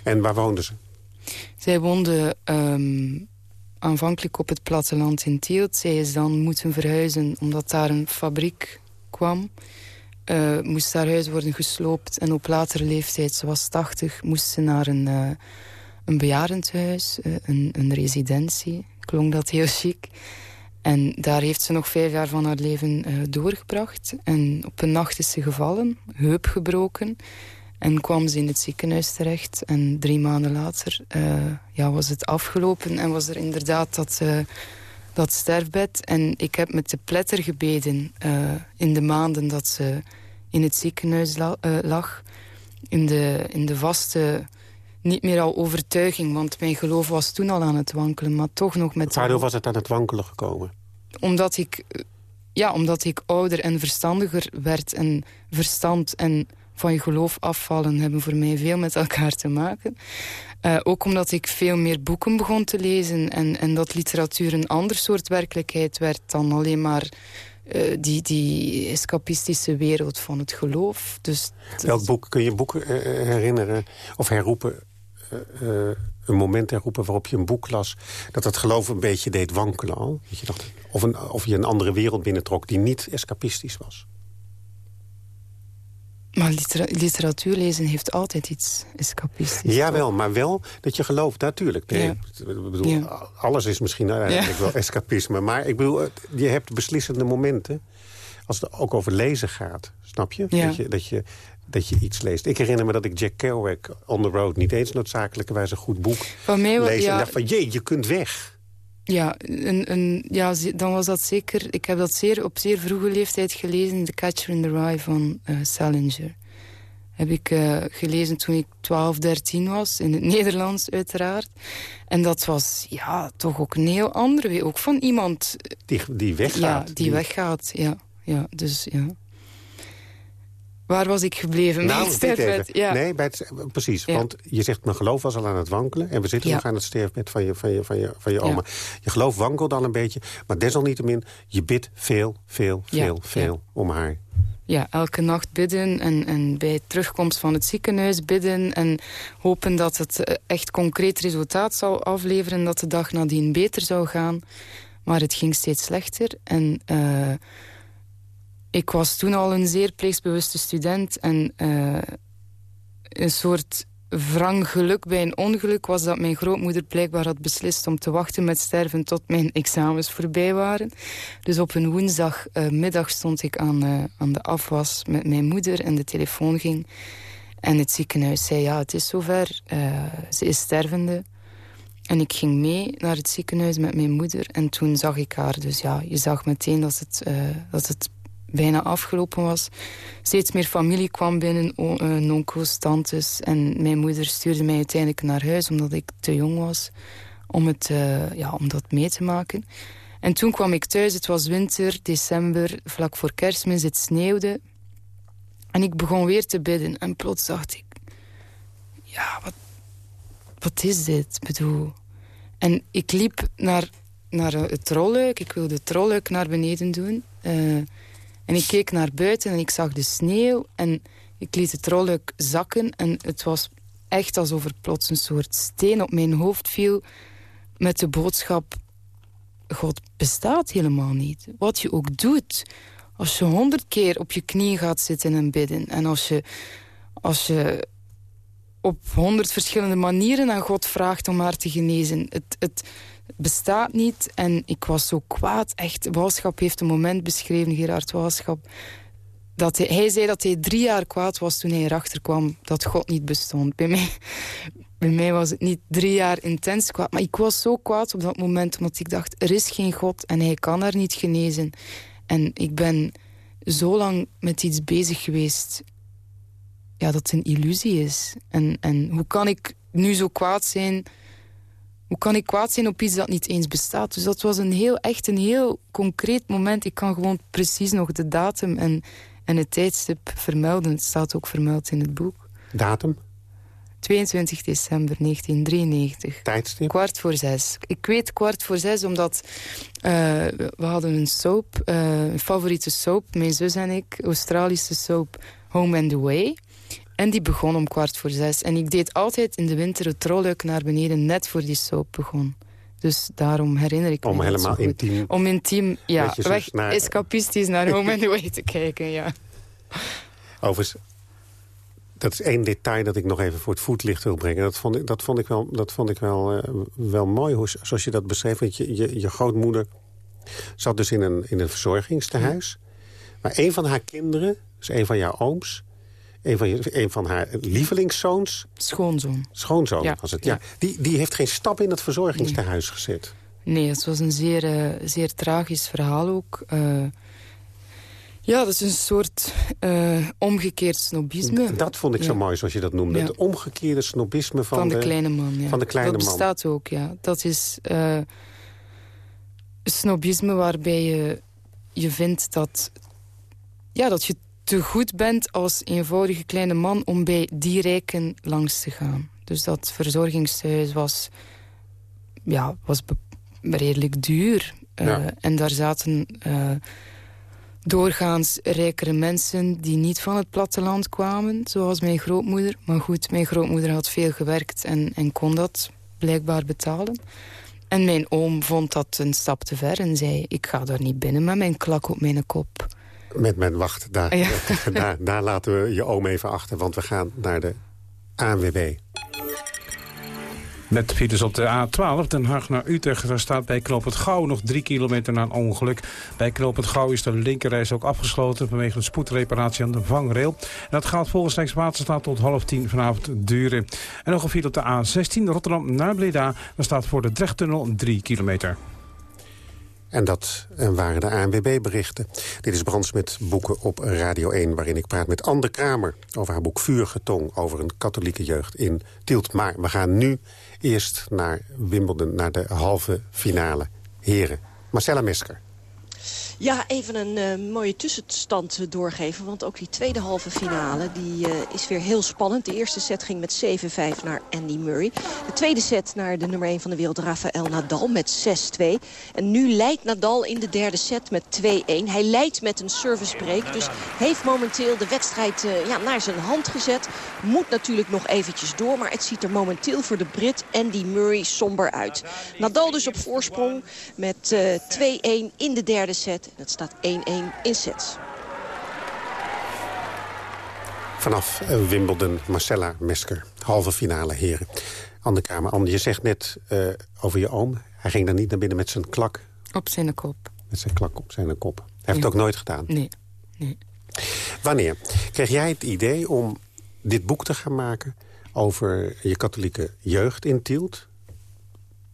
En waar woonde ze? Zij woonde um, aanvankelijk op het platteland in Tielt. Zij is dan moeten verhuizen omdat daar een fabriek kwam... Uh, moest haar huis worden gesloopt. En op latere leeftijd, ze was 80, moest ze naar een, uh, een bejaardentehuis, uh, een, een residentie. Klonk dat heel chic. En daar heeft ze nog vijf jaar van haar leven uh, doorgebracht. En op een nacht is ze gevallen, heup gebroken. En kwam ze in het ziekenhuis terecht. En drie maanden later uh, ja, was het afgelopen. En was er inderdaad dat, dat sterfbed. En ik heb met de pletter gebeden in de maanden dat ze in het ziekenhuis la lag. In de, in de vaste niet meer al overtuiging, want mijn geloof was toen al aan het wankelen, maar toch nog met... Waardoor was het aan het wankelen gekomen? Omdat ik, ja, omdat ik ouder en verstandiger werd en verstand en van je geloof afvallen hebben voor mij veel met elkaar te maken. Uh, ook omdat ik veel meer boeken begon te lezen en, en dat literatuur een ander soort werkelijkheid werd dan alleen maar uh, die, die escapistische wereld van het geloof. Dus, Welk boek kun je boeken uh, herinneren of herroepen uh, een moment herroepen waarop je een boek las... dat het geloof een beetje deed wankelen al? Dat je dacht, of, een, of je een andere wereld binnentrok die niet escapistisch was? Maar literatuur lezen heeft altijd iets escapistisch. Jawel, maar wel dat je gelooft, natuurlijk. Nee, ja. ik bedoel, ja. Alles is misschien eigenlijk ja. wel escapisme. Maar ik bedoel, je hebt beslissende momenten als het ook over lezen gaat. Snap je? Dat je, dat je dat je iets leest. Ik herinner me dat ik Jack Kerouac On the Road... niet eens noodzakelijkerwijs een goed boek lees. Ja, en dacht van, jee, je kunt weg. Ja, een, een, ja, dan was dat zeker... Ik heb dat zeer, op zeer vroege leeftijd gelezen... The Catcher in the Rye van uh, Salinger. Heb ik uh, gelezen toen ik 12, 13 was. In het [laughs] Nederlands uiteraard. En dat was ja, toch ook een heel andere... Ook van iemand... Die, die weggaat. Ja, die, die... weggaat, ja. ja. Dus ja... Waar was ik gebleven? Nou, sterfbed. Ja. Nee, bij het, precies. Want je zegt, mijn geloof was al aan het wankelen. En we zitten nog aan het sterfbed van je, van je, van je, van je oma. Je geloof wankelt al een beetje. Maar desalniettemin, je bidt veel, veel, veel, veel om haar. Ja, elke nacht bidden en, en bij terugkomst van het ziekenhuis bidden... en hopen dat het eh, echt concreet resultaat zou afleveren... dat de dag nadien beter zou gaan. Maar het ging steeds slechter. En... Uh, ik was toen al een zeer pleegsbewuste student. En uh, een soort wrang geluk bij een ongeluk was dat mijn grootmoeder blijkbaar had beslist om te wachten met sterven tot mijn examens voorbij waren. Dus op een woensdagmiddag stond ik aan, uh, aan de afwas met mijn moeder en de telefoon ging. En het ziekenhuis zei, ja, het is zover, ze is stervende. En ik ging mee naar het ziekenhuis met mijn moeder. En toen zag ik haar. Dus ja, je zag meteen dat het, dat het bijna afgelopen was. Steeds meer familie kwam binnen, uh, onkels, tantes. En mijn moeder stuurde mij uiteindelijk naar huis... omdat ik te jong was om, het, uh, ja, om dat mee te maken. En toen kwam ik thuis, het was winter, december, vlak voor kerstmis, het sneeuwde. En ik begon weer te bidden. En plots dacht ik... Ja, wat, wat is dit? Bedoel... En ik liep naar, naar het trolluik. Ik wilde het trolluik naar beneden doen. Uh, en ik keek naar buiten en ik zag de sneeuw en ik liet het rolluik zakken. En het was echt alsof er plots een soort steen op mijn hoofd viel... met de boodschap, God bestaat helemaal niet. Wat je ook doet, als je honderd keer op je knie gaat zitten en bidden... en als je, als je op honderd verschillende manieren aan God vraagt om haar te genezen... het, het, bestaat niet. En ik was zo kwaad. Echt, heeft een moment beschreven, Gerard Walschap... Dat hij, hij zei dat hij drie jaar kwaad was toen hij erachter kwam dat God niet bestond. Bij mij, [laughs] bij mij was het niet drie jaar intens kwaad. Maar ik was zo kwaad op dat moment, omdat ik dacht... er is geen God en hij kan haar niet genezen. En ik ben zo lang met iets bezig geweest... Ja, dat een illusie is. En, en hoe kan ik nu zo kwaad zijn hoe kan ik kwaad zijn op iets dat niet eens bestaat? Dus dat was een heel, echt een heel concreet moment. Ik kan gewoon precies nog de datum en, en het tijdstip vermelden. Het staat ook vermeld in het boek. Datum? 22 december 1993. Tijdstip? Kwart voor zes. Ik weet kwart voor zes omdat uh, we hadden een soap, uh, een favoriete soap, mijn zus en ik, Australische soap Home and Away. En die begon om kwart voor zes. En ik deed altijd in de winter het trolluik naar beneden, net voor die soap begon. Dus daarom herinner ik me Om helemaal intiem... Om intiem, ja, weg, naar... escapistisch naar Home and Away te kijken, ja. Overigens, dat is één detail dat ik nog even voor het voetlicht wil brengen. Dat vond ik, dat vond ik wel, dat vond ik wel, uh, wel mooi, hoe, zoals je dat beschreef. Want je, je, je grootmoeder Zat dus in een, in een verzorgingstehuis. Maar een van haar kinderen, dus een van jouw ooms... een van, je, een van haar lievelingszoons... Schoonzoon. Schoonzoon Ja, was het, ja. ja. Die, die heeft geen stap in het verzorgingstehuis gezet. Nee, het was een zeer, eh, zeer tragisch verhaal ook. Eh, ja, dat is een soort eh, omgekeerd snobisme. Dat vond ik zo mooi, zoals je dat noemde. Het omgekeerde snobisme van, Van de kleine man, ja. Van de kleine dat man. bestaat ook, ja. Dat is snobisme waarbij je, je vindt dat, ja, dat je te goed bent als eenvoudige kleine man om bij die rijken langs te gaan. Dus dat verzorgingshuis was, ja, was redelijk duur. Eh. En daar zaten eh, doorgaans rijkere mensen die niet van het platteland kwamen, zoals mijn grootmoeder. Maar goed, mijn grootmoeder had veel gewerkt en, en kon dat blijkbaar betalen. En mijn oom vond dat een stap te ver en zei... ik ga daar niet binnen met mijn klak op mijn kop. Met mijn wacht, daar, Ja. [laughs] daar, daar laten we je oom even achter. Want we gaan naar de ANWB. Met files op de A12, Den Haag naar Utrecht. Daar staat bij Knoopend Gouw nog drie kilometer na een ongeluk. Bij Knoopend Gouw is de linkerreis ook afgesloten... vanwege een spoedreparatie aan de vangrail. En dat gaat volgens Rijkswaterstaat tot half tien vanavond duren. En nog een file op de A16, Rotterdam naar Breda. Daar staat voor de Drechttunnel 3 kilometer. En dat eh, waren de ANWB-berichten. Dit is Brands met boeken op Radio 1... waarin ik praat met Anne Kramer over haar boek Vuurgetong... over een katholieke jeugd in Tielt. Maar we gaan nu eerst naar Wimbledon, naar de halve finale. Heren, Marcella Mesker. Ja, even een eh, mooie tussenstand eh, doorgeven. Want ook die tweede halve finale die, eh, is weer heel spannend. De eerste set ging met 7-5 naar Andy Murray. De tweede set naar de nummer 1 van de wereld, Rafael Nadal, met 6-2. En nu leidt Nadal in de derde set met 2-1. Hij leidt met een servicebreak. Dus heeft momenteel de wedstrijd ja, naar zijn hand gezet. Moet natuurlijk nog eventjes door. Maar het ziet er momenteel voor de Brit Andy Murray somber uit. Nadal dus op voorsprong met eh 2-1 in de derde set. En het staat 1-1 in sets. Vanaf eh, Wimbledon, Marcella Mesker. Halve finale, heren. Anne Kramer, Anne, je zegt net eh, over je oom. Hij ging dan niet naar binnen met zijn klak. Op zijn kop. Met zijn klak op zijn kop. Hij heeft het ook nooit gedaan. Nee, nee. Wanneer kreeg jij het idee om dit boek te gaan maken... over je katholieke jeugd in Tielt?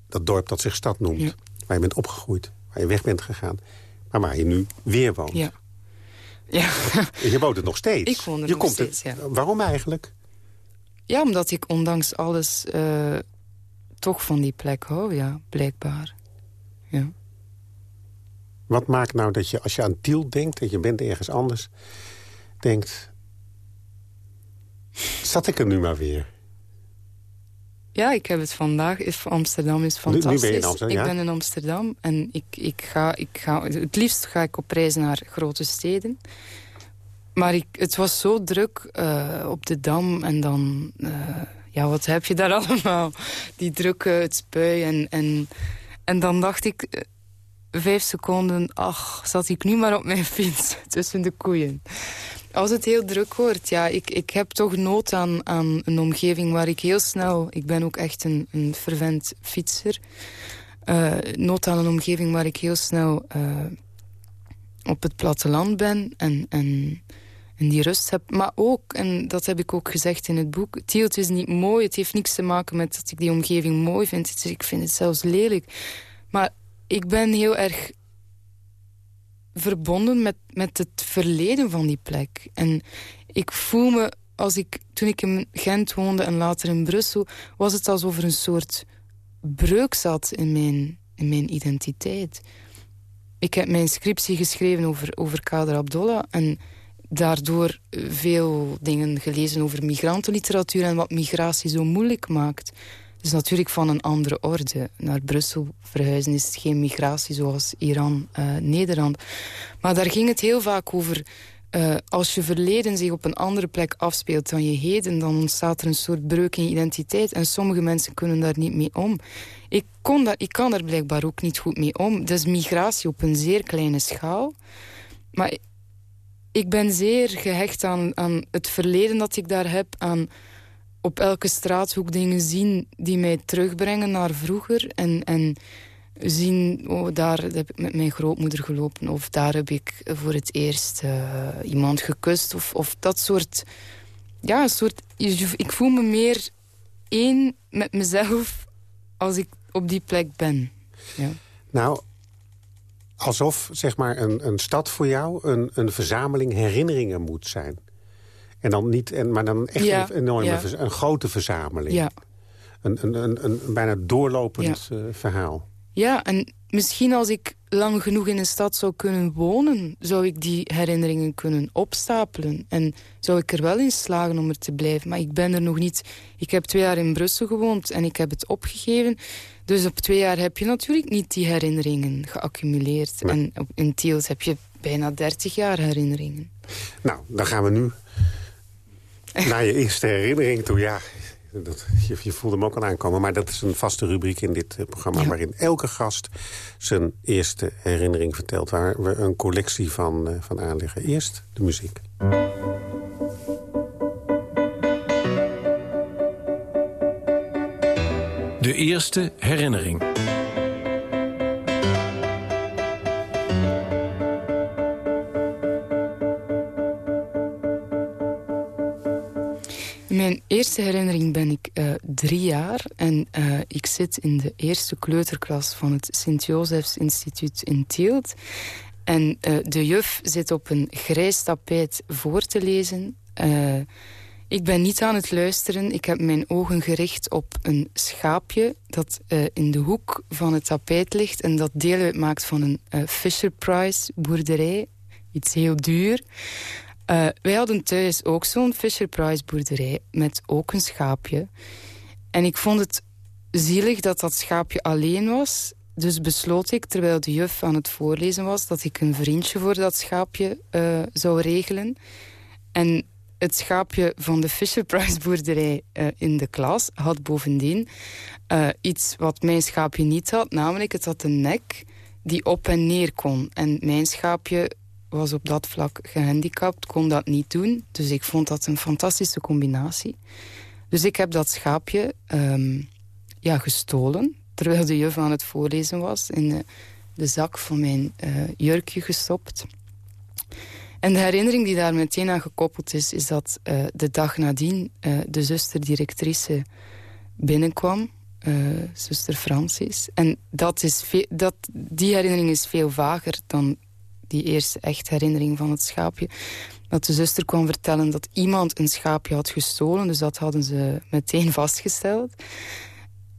Dat dorp dat zich stad noemt. Ja. Waar je bent opgegroeid, waar je weg bent gegaan. Maar waar je nu weer woont. Ja. Ja. [laughs] Je woont het nog steeds. Ik woon er je nog komt steeds, het, ja. Waarom eigenlijk? ja, omdat ik ondanks alles eh, toch van die plek hou, ja, blijkbaar. Ja. Wat maakt nou dat je, als je aan Tielt denkt... en je bent ergens anders, denkt... zat ik er nu maar weer? Ja, ik heb het vandaag. Amsterdam is Nu- nu ben je in fantastisch. Ik ben in Amsterdam en ik, ik ga, ik ga, het liefst ga ik op reis naar grote steden. Maar ik, het was zo druk eh, op de Dam en dan... eh, ja, wat heb je daar [laughs] allemaal? Die drukke, het spui en... en en dan dacht ik, eh, vijf seconden... ach, zat ik nu maar op mijn [laughs] fiets tussen de koeien. Als het heel druk wordt, ja, ik, ik heb toch nood aan, aan een omgeving waar ik heel snel... Ik ben ook echt een, een fervent fietser. Eh, nood aan een omgeving waar ik heel snel eh, op het platteland ben en, en, en die rust heb. Maar ook, en dat heb ik ook gezegd in het boek... Tielt is niet mooi, het heeft niks te maken met dat ik die omgeving mooi vind. Ik vind het zelfs lelijk. Maar ik ben heel erg verbonden met, met het verleden van die plek. En ik voel me, als ik, toen ik in Gent woonde en later in Brussel... was het alsof er een soort breuk zat in mijn, in mijn identiteit. Ik heb mijn scriptie geschreven over, over Kader Abdollah... en daardoor veel dingen gelezen over migrantenliteratuur... en wat migratie zo moeilijk maakt. Dus natuurlijk van een andere orde. Naar Brussel verhuizen is geen migratie zoals Iran, eh, Nederland. Maar daar ging het heel vaak over... eh, als je verleden zich op een andere plek afspeelt dan je heden... dan ontstaat er een soort breuk in identiteit. En sommige mensen kunnen daar niet mee om. Ik, kon daar, ik kan daar blijkbaar ook niet goed mee om. Is migratie op een zeer kleine schaal. Maar ik ben zeer gehecht aan, aan het verleden dat ik daar heb... aan op elke straathoek dingen zien die mij terugbrengen naar vroeger. En, en zien, oh, daar heb ik met mijn grootmoeder gelopen... of daar heb ik voor het eerst uh, iemand gekust. Of, of dat soort... Ja, een soort... Ik voel me meer één met mezelf als ik op die plek ben. Ja. Nou, alsof zeg maar, een, een stad voor jou een, een verzameling herinneringen moet zijn. En dan niet, en, maar dan echt een enorme, een grote verzameling. Ja. Een, een, een, een bijna doorlopend uh, verhaal. Ja, en misschien als ik lang genoeg in een stad zou kunnen wonen... zou ik die herinneringen kunnen opstapelen. En zou ik er wel in slagen om er te blijven. Maar ik ben er nog niet... Ik heb twee jaar in Brussel gewoond en ik heb het opgegeven. Dus op twee jaar heb je natuurlijk niet die herinneringen geaccumuleerd. En in Tiels heb je bijna 30 jaar herinneringen. Nou, dan gaan we nu naar je eerste herinnering toe. Ja, dat, je, je voelde hem ook al aankomen. Maar dat is een vaste rubriek in dit eh, programma... waarin elke gast zijn eerste herinnering vertelt... waar we een collectie van, uh, van aanleggen. Eerst de muziek. De eerste herinnering. Eerste herinnering ben ik uh, drie jaar. En uh, ik zit in de eerste kleuterklas van het Sint-Josefs Instituut in Tielt. En uh, de juf zit op een grijs tapijt voor te lezen. ik ben niet aan het luisteren. Ik heb mijn ogen gericht op een schaapje dat in de hoek van het tapijt ligt. En dat deel uitmaakt van een Fisher Price boerderij. Iets heel duur. Uh, wij hadden thuis ook zo'n Fisher-Price boerderij met ook een schaapje. En ik vond het zielig dat dat schaapje alleen was. Dus besloot ik, terwijl de juf aan het voorlezen was... dat ik een vriendje voor dat schaapje uh, zou regelen. En het schaapje van de Fisher-Price boerderij uh, in de klas had bovendien iets wat mijn schaapje niet had. Namelijk, het had een nek die op en neer kon. En mijn schaapje was op dat vlak gehandicapt, kon dat niet doen. Dus ik vond dat een fantastische combinatie. Dus ik heb dat schaapje um, ja, gestolen, terwijl de juf aan het voorlezen was... in de, de zak van mijn uh, jurkje gestopt. En de herinnering die daar meteen aan gekoppeld is... is dat uh, de dag nadien uh, de zuster-directrice binnenkwam... zuster Francis. En dat is dat, die herinnering is veel vager dan die eerste echt herinnering van het schaapje. Dat de zuster kwam vertellen dat iemand een schaapje had gestolen. Dus dat hadden ze meteen [laughs] vastgesteld.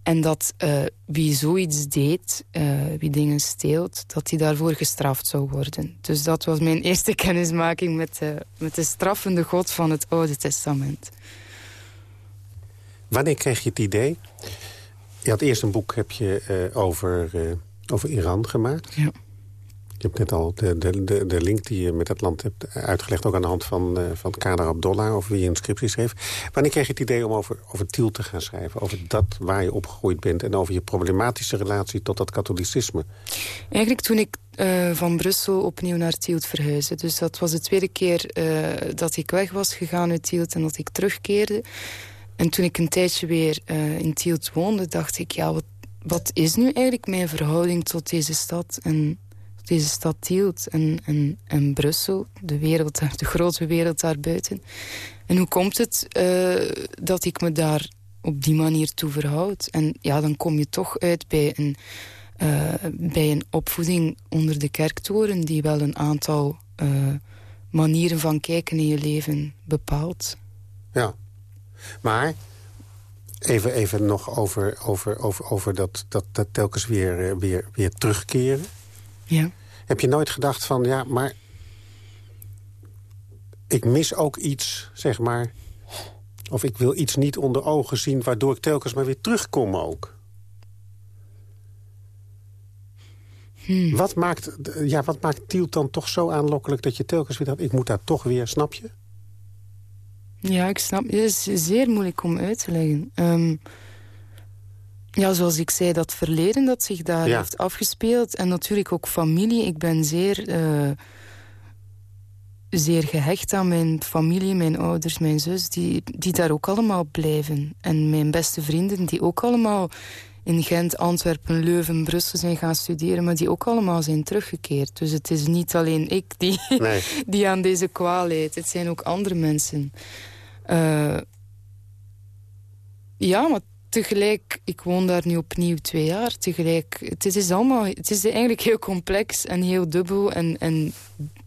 En dat uh, wie zoiets deed, uh, wie dingen steelt, dat die daarvoor gestraft zou worden. Dus dat was mijn [laughs] eerste kennismaking met, uh, met de straffende God van het Oude Testament. Wanneer kreeg je het idee? Je had eerst een boek heb je, over, over Iran gemaakt. Ja. Je hebt net al de, de, de, link die je met het land hebt uitgelegd... ook aan de hand van, uh, van Kader Abdollah, over wie je een scriptie schreef. Wanneer kreeg je het idee om over, over Tiel te gaan schrijven? Over dat waar je opgegroeid bent... en over je problematische relatie tot dat katholicisme? Eigenlijk toen ik uh, van Brussel opnieuw naar Tielt verhuisde. Dus dat was de tweede keer dat ik weg was gegaan uit Tielt... en dat ik terugkeerde. En toen ik een tijdje weer in Tielt woonde, dacht ik... ja, wat, wat is nu eigenlijk mijn verhouding tot deze stad... En deze stad Tielt en, en, en Brussel, de, wereld daar, de grote wereld daarbuiten. En hoe komt het uh, dat ik me daar op die manier toe verhoud? En ja, dan kom je toch uit bij een, uh, bij een opvoeding onder de kerktoren... die wel een aantal uh, manieren van kijken in je leven bepaalt. Ja, maar even, even nog over, over, over, over dat, dat, dat telkens weer, weer, weer terugkeren. Ja. Heb je nooit gedacht van, ja, maar... ik mis ook iets, zeg maar... of ik wil iets niet onder ogen zien... waardoor ik telkens maar weer terugkom ook? Hmm. Wat, maakt, ja, wat maakt Tielt dan toch zo aanlokkelijk... dat je telkens weer dacht, ik moet daar toch weer, snap je? Ja, ik snap. Het is zeer moeilijk om uit te leggen. Um, ja, zoals ik zei, dat verleden dat zich daar heeft afgespeeld. En natuurlijk ook familie. Ik ben zeer, uh, zeer gehecht aan mijn familie, mijn ouders, mijn zus... Die, die daar ook allemaal blijven. En mijn beste vrienden die ook allemaal in Gent, Antwerpen, Leuven, Brussel zijn gaan studeren... maar die ook allemaal zijn teruggekeerd. Dus het is niet alleen ik die, Nee. [laughs] die aan deze kwaal leidt. Het zijn ook andere mensen. Eh, ja, maar tegelijk... Ik woon daar nu opnieuw twee jaar. Tegelijk, het is, allemaal... Het is eigenlijk heel complex en heel dubbel... en, en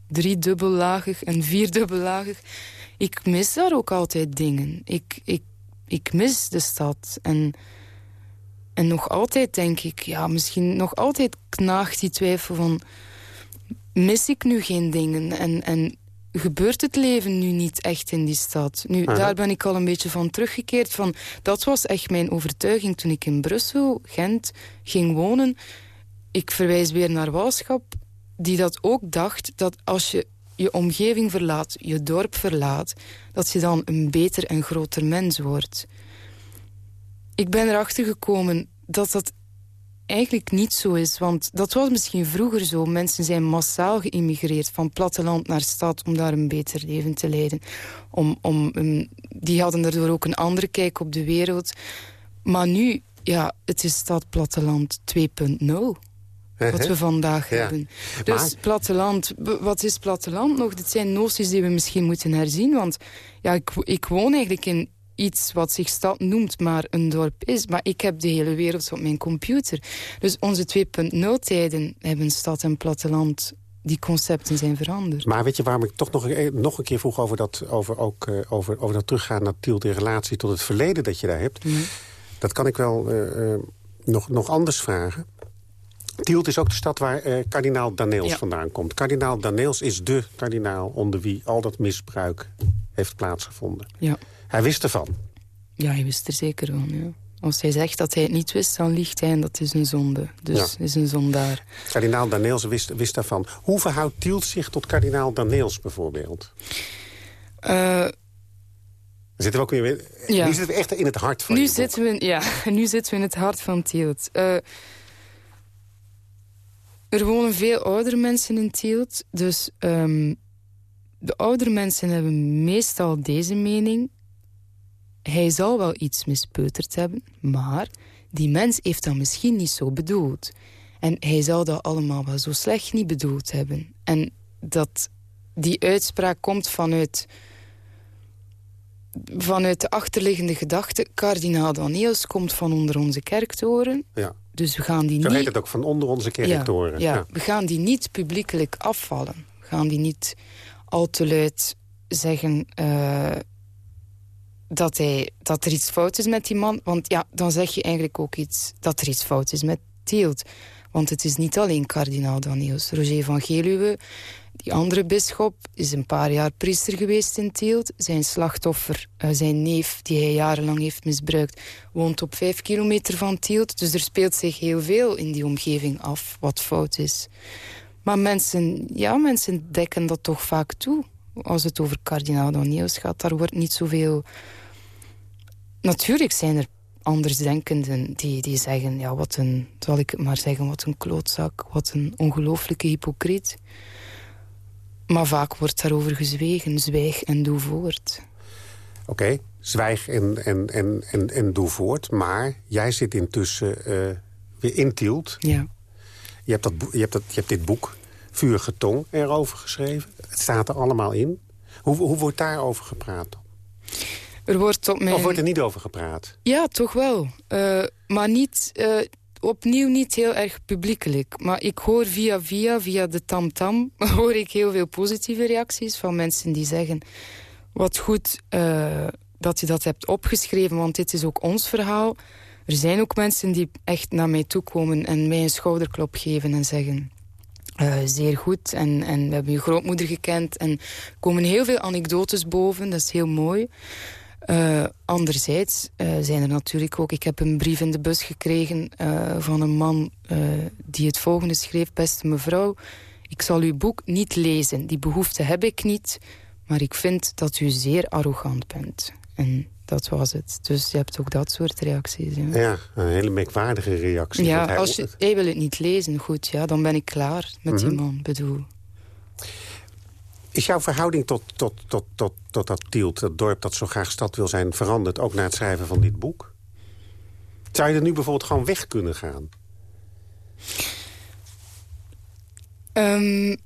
driedubbellaagig en vierdubbellagig. [laughs] Ik mis daar ook altijd dingen. Ik, ik, ik mis de stad. En, en nog altijd denk ik... Ja, misschien nog altijd knaagt die twijfel van... Mis ik nu geen dingen? En, en gebeurt het leven nu niet echt in die stad? Nu, Aha. daar ben ik al een beetje van teruggekeerd. Van, dat was echt mijn overtuiging toen ik in Brussel, Gent, ging wonen. Ik verwijs weer naar Walschap, die dat ook dacht... dat als je je omgeving verlaat, je dorp verlaat... dat je dan een beter en groter mens wordt. Ik ben erachter gekomen dat dat eigenlijk niet zo is. Want dat was misschien vroeger zo. Mensen zijn massaal geïmmigreerd van platteland naar stad... om daar een beter leven te leiden. Om, om, um, die hadden daardoor ook een andere kijk op de wereld. Maar nu, ja, het is stad-platteland 2.0 wat we vandaag Ja. hebben. Dus Maar- platteland, wat is platteland nog? Dit zijn noties die we misschien moeten herzien. Want ja, ik, ik woon eigenlijk in iets wat zich stad noemt, maar een dorp is. Maar ik heb de hele wereld op mijn computer. Dus onze 2.0-tijden hebben stad en platteland... Die concepten zijn veranderd. Maar weet je waarom ik toch nog, een- nog een keer vroeg over dat, over, ook, eh, over, over dat teruggaan naar Tielt in relatie tot het verleden dat je daar hebt? Dat kan ik wel eh, eh, nog, nog anders vragen. Tielt is ook de stad waar eh, kardinaal Daneels Ja. vandaan komt. Kardinaal Daneels is de kardinaal onder wie al dat misbruik heeft plaatsgevonden. Ja. Hij wist ervan. Ja, hij wist er zeker van, ja. Als hij zegt dat hij het niet wist, dan liegt hij en dat is een zonde. Dus Ja. is een zondaar. Kardinaal Daneels wist, wist daarvan. Hoe verhoudt Tielt zich tot kardinaal Daneels bijvoorbeeld? Eh, zitten we ook weer... Ja. Nu zitten we echt in het hart van nu boek. zitten, we, ja, [laughs] nu zitten we in het hart van Tielt. Eh, er wonen veel oudere mensen in Tielt. Dus ehm, de oudere mensen hebben meestal deze mening. Hij zal wel iets mispeuterd hebben, maar die mens heeft dat misschien niet zo bedoeld. En hij zou dat allemaal wel zo slecht niet bedoeld hebben. En dat die uitspraak komt vanuit vanuit de achterliggende gedachte... kardinaal Daniels komt van onder onze kerktoren. Ja. Dus we gaan die Zo niet... heet het ook, van onder onze kerktoren. Ja, ja, Ja. we gaan die niet publiekelijk afvallen. We gaan die niet al te luid zeggen... eh, dat, hij, dat er iets fout is met die man. Want ja, dan zeg je eigenlijk ook iets... dat er iets fout is met Tielt. Want het is niet alleen kardinaal Daniels. Roger van Geluwe, die andere bisschop, is een paar jaar priester geweest in Tielt. Zijn slachtoffer, eh, zijn neef, die hij jarenlang heeft misbruikt... woont op vijf kilometer van Tielt. Dus er speelt zich heel veel in die omgeving af wat fout is. Maar mensen, ja, mensen dekken dat toch vaak toe. Als het over kardinaal Daniels gaat, daar wordt niet zoveel... Natuurlijk zijn er andersdenkenden die, die zeggen... ja, wat een, zal ik het maar zeggen, wat een klootzak... wat een ongelooflijke hypocriet. Maar vaak wordt daarover gezwegen. Zwijg en doe voort. Oké, zwijg en, en, en, en, en doe voort. Maar jij zit intussen eh, weer in Tielt. Ja. Je hebt, dat, je, hebt dat, je hebt dit boek, Vurige Tong, erover geschreven. Het staat er allemaal in. Hoe, hoe wordt daarover gepraat dan? Er wordt op mijn... Of wordt er niet over gepraat? Ja, toch wel. Eh, maar niet, eh, opnieuw niet heel erg publiekelijk. Maar ik hoor via via, via de tamtam... [laughs] hoor ik heel veel positieve reacties van mensen die zeggen... wat goed eh, dat je dat hebt opgeschreven, want dit is ook ons verhaal. Er zijn ook mensen die echt naar mij toe komen... en mij een schouderklop geven en zeggen... Zeer goed. En, en we hebben je grootmoeder gekend. En er komen heel veel anekdotes boven. Dat is heel mooi. Eh, anderzijds eh, zijn er natuurlijk ook... Ik heb een brief in de bus gekregen eh, van een man die het volgende schreef. Beste mevrouw, ik zal uw boek niet lezen. Die behoefte heb ik niet. Maar ik vind dat u zeer arrogant bent. En dat was het. Dus je hebt ook dat soort reacties. Ja, Ja, een hele merkwaardige reactie. ja als je, hij wil het niet lezen, goed, ja, dan ben ik klaar met die Mhm. man. Bedoel. Is jouw verhouding tot, tot, tot, tot, tot dat Tielt, dat dorp dat zo graag stad wil zijn... veranderd ook na het schrijven van dit boek? Zou je er nu bijvoorbeeld gewoon weg kunnen gaan? Um,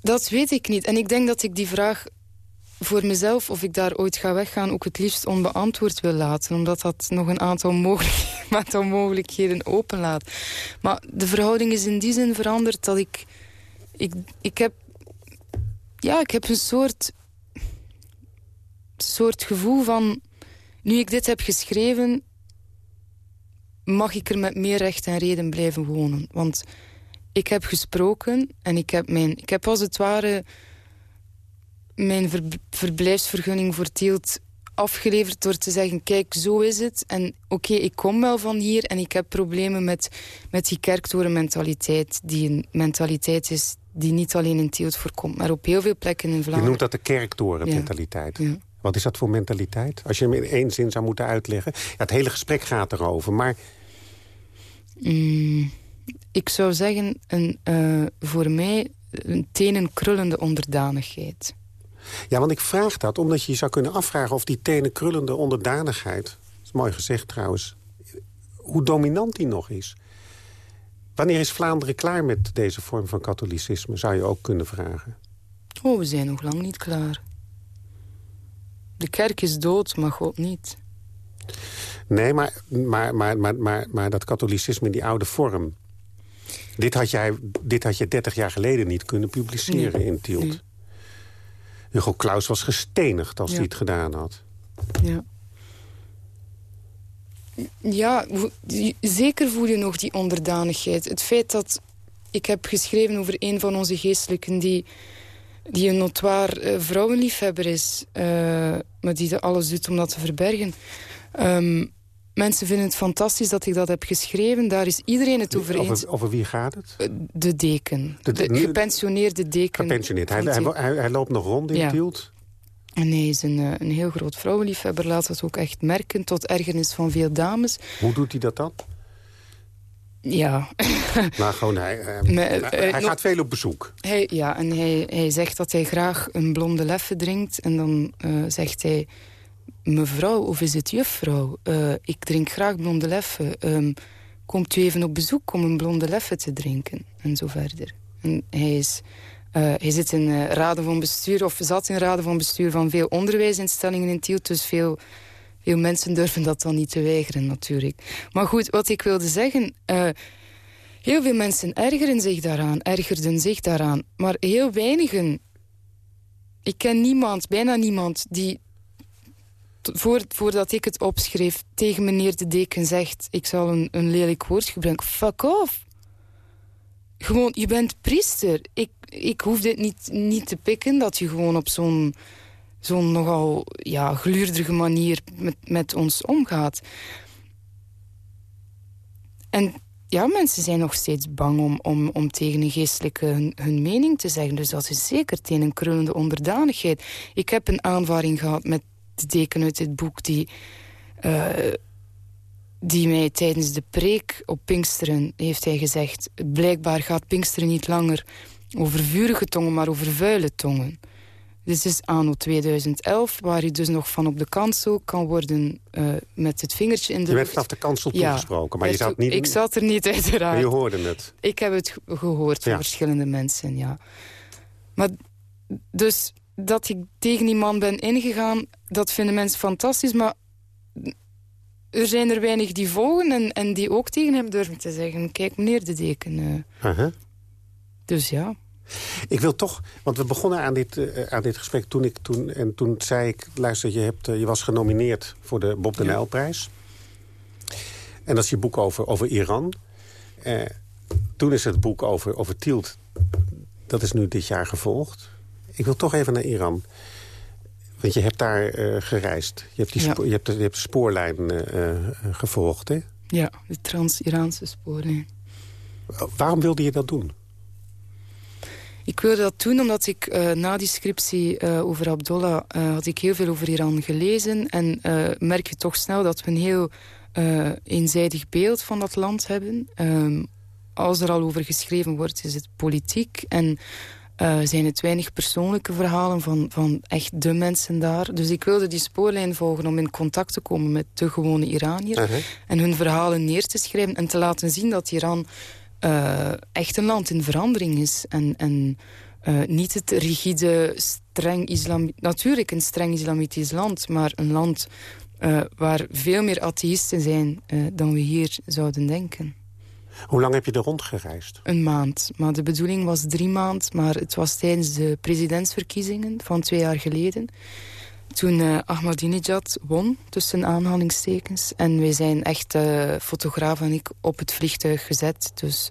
dat weet ik niet. En ik denk dat ik die vraag voor mezelf, of ik daar ooit ga weggaan... ook het liefst onbeantwoord wil laten. Omdat dat nog een aantal, mogelijk, [laughs] aantal mogelijkheden openlaat. Maar de verhouding is in die zin veranderd dat ik... Ik, ik heb... Ja, ik heb een soort... soort gevoel van... Nu ik dit heb geschreven... mag ik er met meer recht en reden blijven wonen. Want ik heb gesproken en ik heb, mijn, ik heb als het ware mijn verblijfsvergunning voor Tielt afgeleverd door te zeggen, kijk, zo is het. En oké, ik kom wel van hier en ik heb problemen met, met die kerktorenmentaliteit. Die een mentaliteit is die niet alleen in Tielt voorkomt, maar op heel veel plekken in Vlaanderen. Je noemt dat de kerktorenmentaliteit. Ja. Wat is dat voor mentaliteit? Als je hem in één zin zou moeten uitleggen. Ja, het hele gesprek gaat erover, maar... Mm, ik zou zeggen, een, uh, voor mij een tenenkrullende onderdanigheid. Ja, want ik vraag dat omdat je je zou kunnen afvragen... of die tenenkrullende onderdanigheid, dat is mooi gezegd trouwens... hoe dominant die nog is. Wanneer is Vlaanderen klaar met deze vorm van katholicisme, zou je ook kunnen vragen? Oh, we zijn nog lang niet klaar. De kerk is dood, maar God niet. Nee, maar, maar, maar, maar, maar, maar dat katholicisme in die oude vorm... Dit had, jij, dit had je 30 jaar geleden niet kunnen publiceren in Tielt. Hugo Claus was gestenigd als hij het gedaan had. Ja. Ja, zeker voel je nog die onderdanigheid. Het feit dat... Ik heb geschreven over een van onze geestelijken... die, die een notoir uh, vrouwenliefhebber is... Uh, maar die alles doet om dat te verbergen. Um, Mensen vinden het fantastisch dat ik dat heb geschreven. Daar is iedereen het over eens. Over, over wie gaat het? Eh, de deken. De, gepensioneerde deken. Gepensioneerd. Hij, hij, hij, loopt nog rond in ja. Tielt? En hij is een, eh, een heel groot vrouwenliefhebber. Laat dat ook echt merken, tot ergernis van veel dames. Hoe doet hij dat dan? Ja. Maar [laughs] gewoon, hij, [laughs] uh, hij, hij gaat veel op bezoek. Hij, ja, en hij, hij zegt dat hij graag een blonde leffe drinkt. En dan uh, zegt hij mevrouw of is het juffrouw? Ik drink graag blonde leffe. Um, komt u even op bezoek om een blonde leffe te drinken? En zo verder. En hij, is, uh, hij zit in uh, raden van bestuur, of zat in raden van bestuur van veel onderwijsinstellingen in Tielt. Dus veel, veel mensen durven dat dan niet te weigeren natuurlijk. Maar goed, wat ik wilde zeggen... heel veel mensen ergeren zich daaraan, ergerden zich daaraan. Maar heel weinigen... Ik ken niemand, bijna niemand, die voordat ik het opschreef, tegen meneer de deken zegt... ik zal een, een lelijk woord gebruiken. Fuck off. Gewoon, je bent priester. Ik, ik hoef dit niet, niet te pikken, dat je gewoon op zo'n zo'n nogal ja, gluurderige manier met, met ons omgaat. En ja, mensen zijn nog steeds bang om, om, om tegen een geestelijke hun, mening te zeggen. Dus dat is zeker tegen een krullende onderdanigheid. Ik heb een aanvaring gehad met de deken uit dit boek... die, uh, die mij tijdens de preek op Pinksteren heeft hij gezegd... blijkbaar gaat Pinksteren niet langer over vurige tongen, maar over vuile tongen. Dit is anno 2011, waar je dus nog van op de kansel kan worden uh, met het vingertje in de Je werd vanaf de kansel toegesproken, maar je zat niet... Ik zat er niet uiteraard. Maar je hoorde het. Ik heb het gehoord van verschillende mensen, ja. Maar dus dat ik tegen die man ben ingegaan, dat vinden mensen fantastisch. Maar er zijn er weinig die volgen en, en die ook tegen hem durven te zeggen... kijk, meneer de deken. Uh. Dus ja. Ik wil toch, want we begonnen aan dit, uh, aan dit gesprek toen ik toen... en toen zei ik, luister, je, hebt, uh, je was genomineerd voor de Bob de Nijlprijs. En dat is je boek over, over Iran. toen is het boek over, over Tielt, dat is nu dit jaar gevolgd. Ik wil toch even naar Iran. Want je hebt daar uh, gereisd. Je hebt, die je, hebt de, je hebt de spoorlijn uh, gevolgd, hè? Ja, de Trans-Iraanse spoorlijn. Waarom wilde je dat doen? Ik wilde dat doen omdat ik uh, na die scriptie uh, over Abdullah... Uh, had ik heel veel over Iran gelezen. En merk je toch snel dat we een heel eenzijdig beeld van dat land hebben. Um, als er al over geschreven wordt, is het politiek. En zijn het weinig persoonlijke verhalen van, van echt de mensen daar. Dus ik wilde die spoorlijn volgen om in contact te komen met de gewone Iranier. En hun verhalen neer te schrijven en te laten zien dat Iran uh, echt een land in verandering is. En, en uh, niet het rigide, streng islam... Natuurlijk een streng islamitisch land, maar een land uh, waar veel meer atheïsten zijn dan we hier zouden denken. Hoe lang heb je er rondgereisd? Een maand. Maar de bedoeling was drie maand. Maar het was tijdens de presidentsverkiezingen van twee jaar geleden. Toen uh, Ahmadinejad won, tussen aanhalingstekens. En wij zijn echt, uh, fotograaf en ik, op het vliegtuig gezet. Dus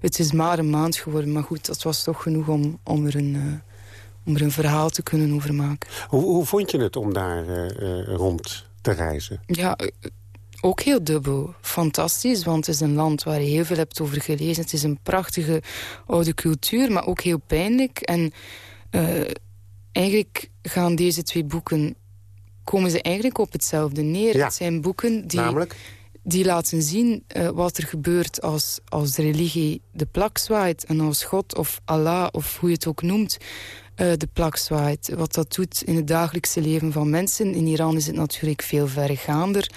het is maar een maand geworden. Maar goed, dat was toch genoeg om, om, er, een, uh, om er een verhaal te kunnen over maken. Hoe, hoe vond je het om daar rond te reizen? Ja, ook heel dubbel. Fantastisch, want het is een land waar je heel veel hebt over gelezen. Het is een prachtige oude cultuur, maar ook heel pijnlijk. En uh, eigenlijk gaan deze twee boeken... komen ze eigenlijk op hetzelfde neer. Ja. Het zijn boeken die... Namelijk? Die laten zien uh, wat er gebeurt als, als de religie de plak zwaait. En als God of Allah, of hoe je het ook noemt, uh, de plak zwaait. Wat dat doet in het dagelijkse leven van mensen. In Iran is het natuurlijk veel verregaander.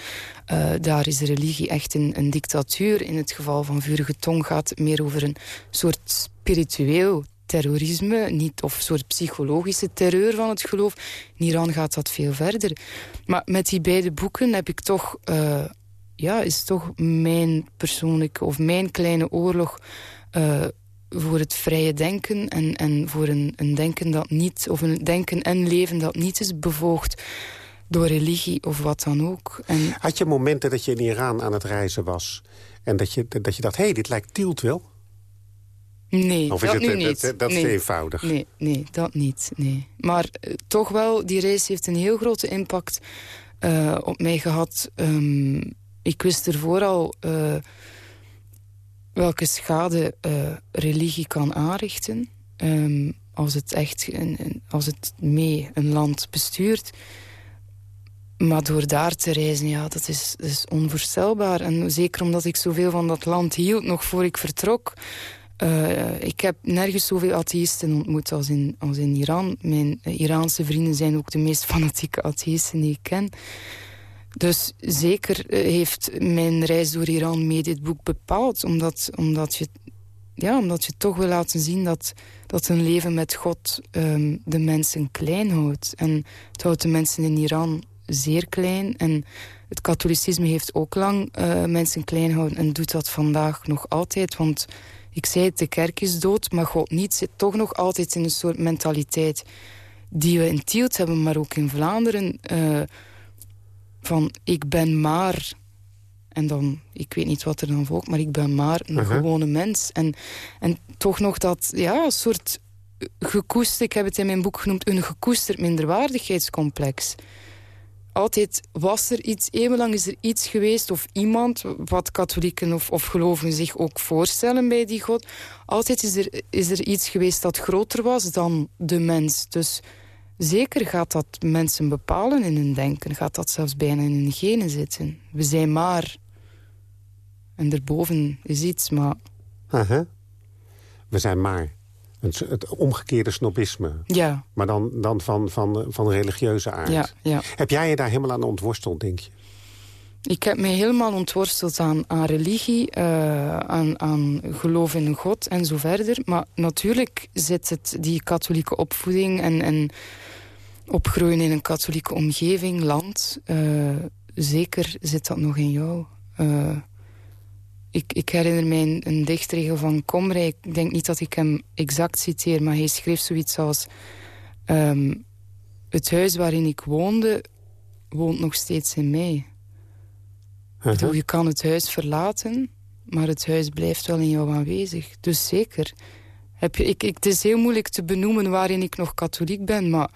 Uh, daar is de religie echt een, een, dictatuur. In het geval van Vurige Tong gaat het meer over een soort spiritueel terrorisme. Niet, of een soort psychologische terreur van het geloof. In Iran gaat dat veel verder. Maar met die beide boeken heb ik toch... Uh, ja, is toch mijn persoonlijke of mijn kleine oorlog... Uh, voor het vrije denken en, en voor een, een denken dat niet... of een denken en leven dat niet is bevoogd door religie of wat dan ook. En... Had je momenten dat je in Iran aan het reizen was... en dat je, dat je dacht, hé, hey, dit lijkt Tielt wel? Nee, of is dat het, nu niet. Dat, dat nee. is eenvoudig? Nee, nee, dat niet. Nee. Maar uh, toch wel, die reis heeft een heel grote impact uh, op mij gehad. Um, ik wist ervoor al... Uh, welke schade religie kan aanrichten... Um, als het echt een, als het mee een land bestuurt. Maar door daar te reizen, ja, dat is, dat is onvoorstelbaar. En zeker omdat ik zoveel van dat land hield, nog voor ik vertrok... Uh, ik heb nergens zoveel atheïsten ontmoet als in, als in Iran. Mijn uh, Iraanse vrienden zijn ook de meest [laughs] fanatieke atheïsten die ik ken. Dus zeker heeft mijn reis door Iran mee dit boek bepaald. Omdat, omdat, je, ja, omdat je toch wil laten zien dat, dat een leven met God um, de mensen klein houdt. En het houdt de mensen in Iran zeer klein. En het katholicisme heeft ook lang uh, mensen klein gehouden en doet dat vandaag nog altijd. Want ik zei het, de kerk is dood, maar God niet zit toch nog altijd in een soort mentaliteit die we in Tielt hebben, maar ook in Vlaanderen. Uh, van ik ben maar... En dan, ik weet niet wat er dan volgt, maar ik ben maar een uh -huh. gewone mens. En, en toch nog dat, ja, een soort gekoesterd, ik heb het in mijn boek genoemd, een gekoesterd minderwaardigheidscomplex. Altijd was er iets, eeuwenlang is er iets geweest of iemand, wat katholieken of, of gelovigen zich ook voorstellen bij die God. Altijd is er, is er iets geweest dat groter was dan de mens. Dus zeker gaat dat mensen bepalen in hun denken. Gaat dat zelfs bijna in hun genen zitten. We zijn maar. En daarboven is iets, maar... We zijn maar. Het, het, omgekeerde snobisme. Ja. Maar dan, dan van, van, van religieuze aard. Ja, ja. Heb jij je daar helemaal aan ontworsteld, denk je? Ik heb mij helemaal ontworsteld aan, aan religie, uh, aan, aan geloof in een God en zo verder. Maar natuurlijk zit het, die katholieke opvoeding en, en opgroeien in een katholieke omgeving, land. Uh, zeker zit dat nog in jou. Uh, ik, ik, herinner mij een, een dichtregel van Komrij. Ik denk niet dat ik hem exact citeer, maar hij schreef zoiets als... Um, het huis waarin ik woonde, woont nog steeds in mij. Uh -huh. je kan het huis verlaten, maar het huis blijft wel in jou aanwezig. Dus zeker. Heb je, ik, ik, het is heel moeilijk te benoemen waarin ik nog katholiek ben, maar...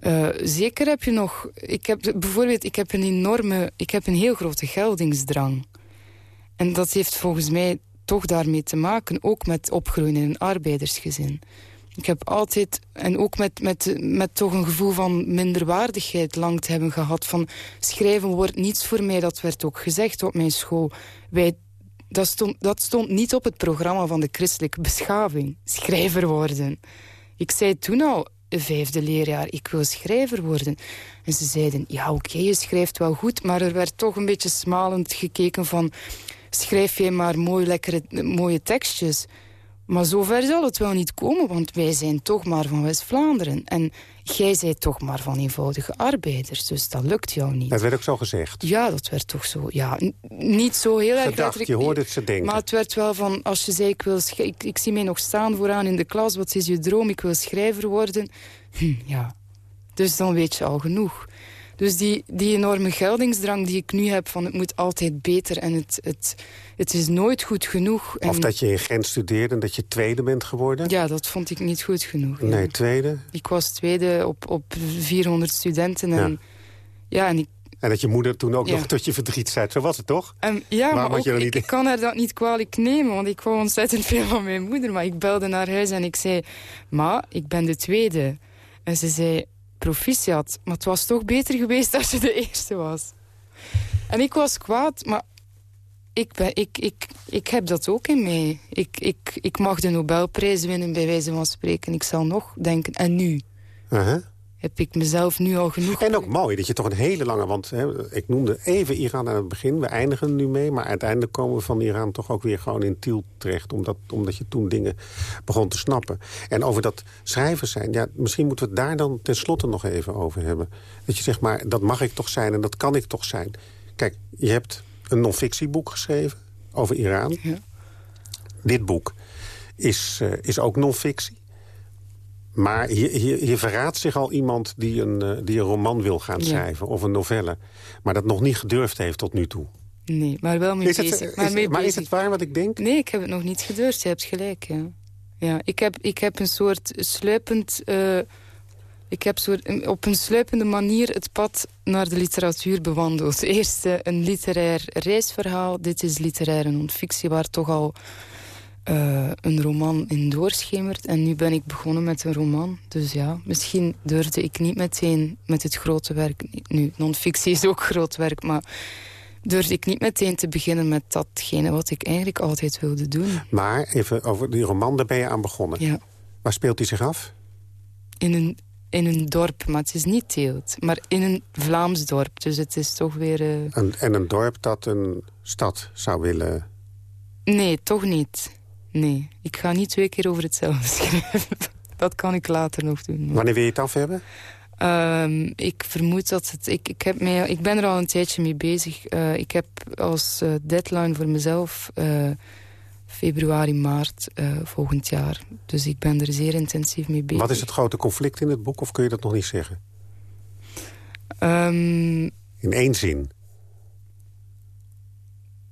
Uh, zeker heb je nog... Ik heb, bijvoorbeeld, ik heb een enorme... Ik heb een heel grote geldingsdrang. En dat heeft volgens mij toch daarmee te maken. Ook met opgroeien in een arbeidersgezin. Ik heb altijd, en ook met, met, met toch een gevoel van minderwaardigheid lang te hebben gehad. Van schrijven wordt niets voor mij. Dat werd ook gezegd op mijn school. Wij, dat, stond, dat stond niet op het programma van de christelijke beschaving. Schrijver worden. Ik zei toen al, vijfde leerjaar, ik wil schrijver worden. En ze zeiden, ja oké, je schrijft wel goed... maar er werd toch een beetje smalend gekeken van... schrijf jij maar mooi, lekkere, mooie tekstjes... Maar zover zal het wel niet komen, want wij zijn toch maar van West-Vlaanderen. En jij zijt toch maar van eenvoudige arbeiders, dus dat lukt jou niet. Dat werd ook zo gezegd? Ja, dat werd toch zo. Ja, niet zo heel erg Gedacht, je hoorde het ze denken. Maar het werd wel van, als je zei, ik, wil ik, ik zie mij nog staan vooraan in de klas, wat is je droom, ik wil schrijver worden. Hm, ja, dus dan weet je al genoeg. Dus die, die enorme geldingsdrang die ik nu heb van het moet altijd beter en het, het, het is nooit goed genoeg. En... Of dat je in Gent studeerde en dat je tweede bent geworden? Ja, dat vond ik niet goed genoeg. Nee, tweede? Ik was tweede op, op 400 studenten en, ja. ja en ik en dat je moeder toen ook nog tot je verdriet zei. Zo was het toch? Um, ja, maar ook, niet... ik kan haar dat niet kwalijk nemen. Want ik wou ontzettend veel van mijn moeder. Maar ik belde naar huis en ik zei... Ma, ik ben de tweede. En ze zei proficiat. Maar het was toch beter geweest als je de eerste was. En ik was kwaad, maar ik, ben, ik, ik, ik heb dat ook in mij. Ik, ik, ik mag de Nobelprijs winnen, bij wijze van spreken. Ik zal nog denken, en nu? Heb ik mezelf nu al genoeg... En ook mooi dat je toch een hele lange... want hè, ik noemde even Iran aan het begin. We eindigen nu mee, maar uiteindelijk komen we van Iran... toch ook weer gewoon in Tiel terecht. Omdat, omdat je toen dingen begon te snappen. En over dat schrijvers zijn... Ja, misschien moeten we het daar dan tenslotte nog even over hebben. Dat je zegt, maar dat mag ik toch zijn en dat kan ik toch zijn. Kijk, je hebt een non-fictieboek geschreven over Iran. Ja. Dit boek is, uh, is ook non-fictie. Maar hier, hier, hier, verraadt zich al iemand die een, uh, die een roman wil gaan schrijven. Of een novelle. Maar dat nog niet gedurfd heeft tot nu toe. Nee, maar wel mee is bezig. Het, maar, is, maar is het waar wat ik denk? Nee, ik heb het nog niet gedurfd. Je hebt gelijk, ja. ja ik, heb, ik heb een soort sluipend... Uh, ik heb soort, op een sluipende manier het pad naar de literatuur bewandeld. Eerst uh, een literair reisverhaal. Dit is literaire non-fictie, waar toch al uh, een roman in doorschemert. En nu ben ik begonnen met een roman. Dus ja, misschien durfde ik niet meteen met het grote werk... Nu, non-fictie is ook groot werk, maar durfde ik niet meteen te beginnen met datgene wat ik eigenlijk altijd wilde doen. Maar even over die roman, daar ben je aan begonnen. Ja. Waar speelt hij zich af? In een, in een dorp, maar het is niet Teelt. Maar in een Vlaams dorp, dus het is toch weer... Uh... En, en een dorp dat een stad zou willen... Nee, toch niet. Nee, ik ga niet twee keer over hetzelfde [laughs] schrijven. dat kan ik later nog doen. Wanneer wil je het af hebben? Um, ik vermoed dat het... Ik, ik, heb mij, ik ben er al een tijdje mee bezig. Uh, ik heb als uh, deadline voor mezelf uh, februari, maart volgend jaar. Dus ik ben er zeer intensief mee bezig. Wat is het grote conflict in het boek, of kun je dat nog niet zeggen? Um, in één zin.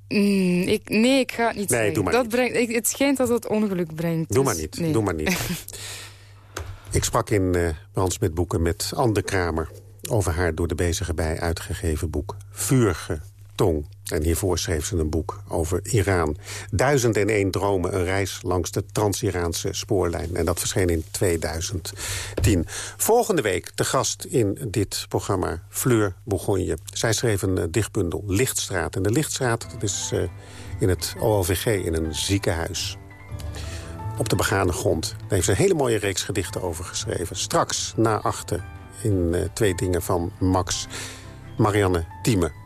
Mm, ik, nee, ik ga het niet nee, zeggen. Doe maar dat niet. Brengt, ik, het schijnt dat het ongeluk brengt. Doe dus, maar niet, nee. doe maar niet. [laughs] ik sprak in uh, Brands met Boeken met Anne Kramer... over haar door de bezige bij uitgegeven boek Vuurige En hiervoor schreef ze een boek over Iran. Duizend en één dromen, een reis langs de Trans-Iraanse spoorlijn. En dat verscheen in 2010. Volgende week de gast in dit programma Fleur Bourgogne. Zij schreef een uh, dichtbundel Lichtstraat. En de Lichtstraat dat is uh, in het OLVG in een ziekenhuis. Op de begane grond. Daar heeft ze een hele mooie reeks gedichten over geschreven. Straks na achter in uh, Twee Dingen van Max. Marianne Thieme.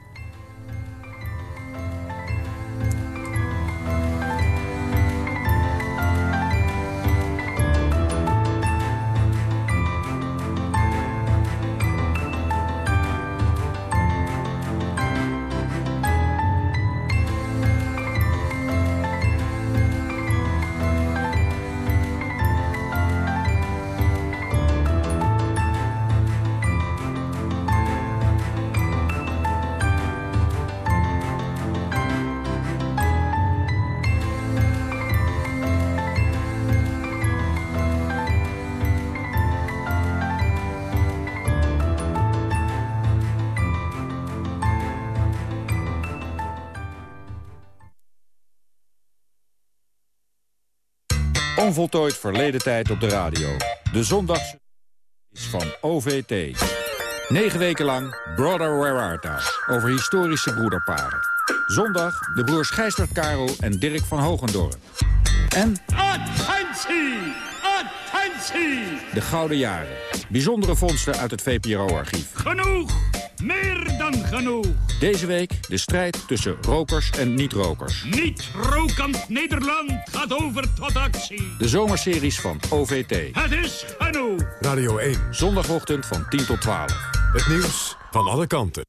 Onvoltooid verleden tijd op de radio. De zondagse is van OVT. Negen weken lang Brother Where Art Thou? Over historische broederparen. Zondag de broers Gijsbert Karel en Dirk van Hogendorp. En... Attentie! Attentie! De Gouden Jaren. Bijzondere vondsten uit het VPRO-archief. Genoeg! Meer dan genoeg! Deze week de strijd tussen rokers en niet-rokers. Niet rokend Nederland gaat over tot actie. De zomerseries van OVT. Het is genoeg! Radio 1. Zondagochtend van 10 tot 12. Het nieuws van alle kanten.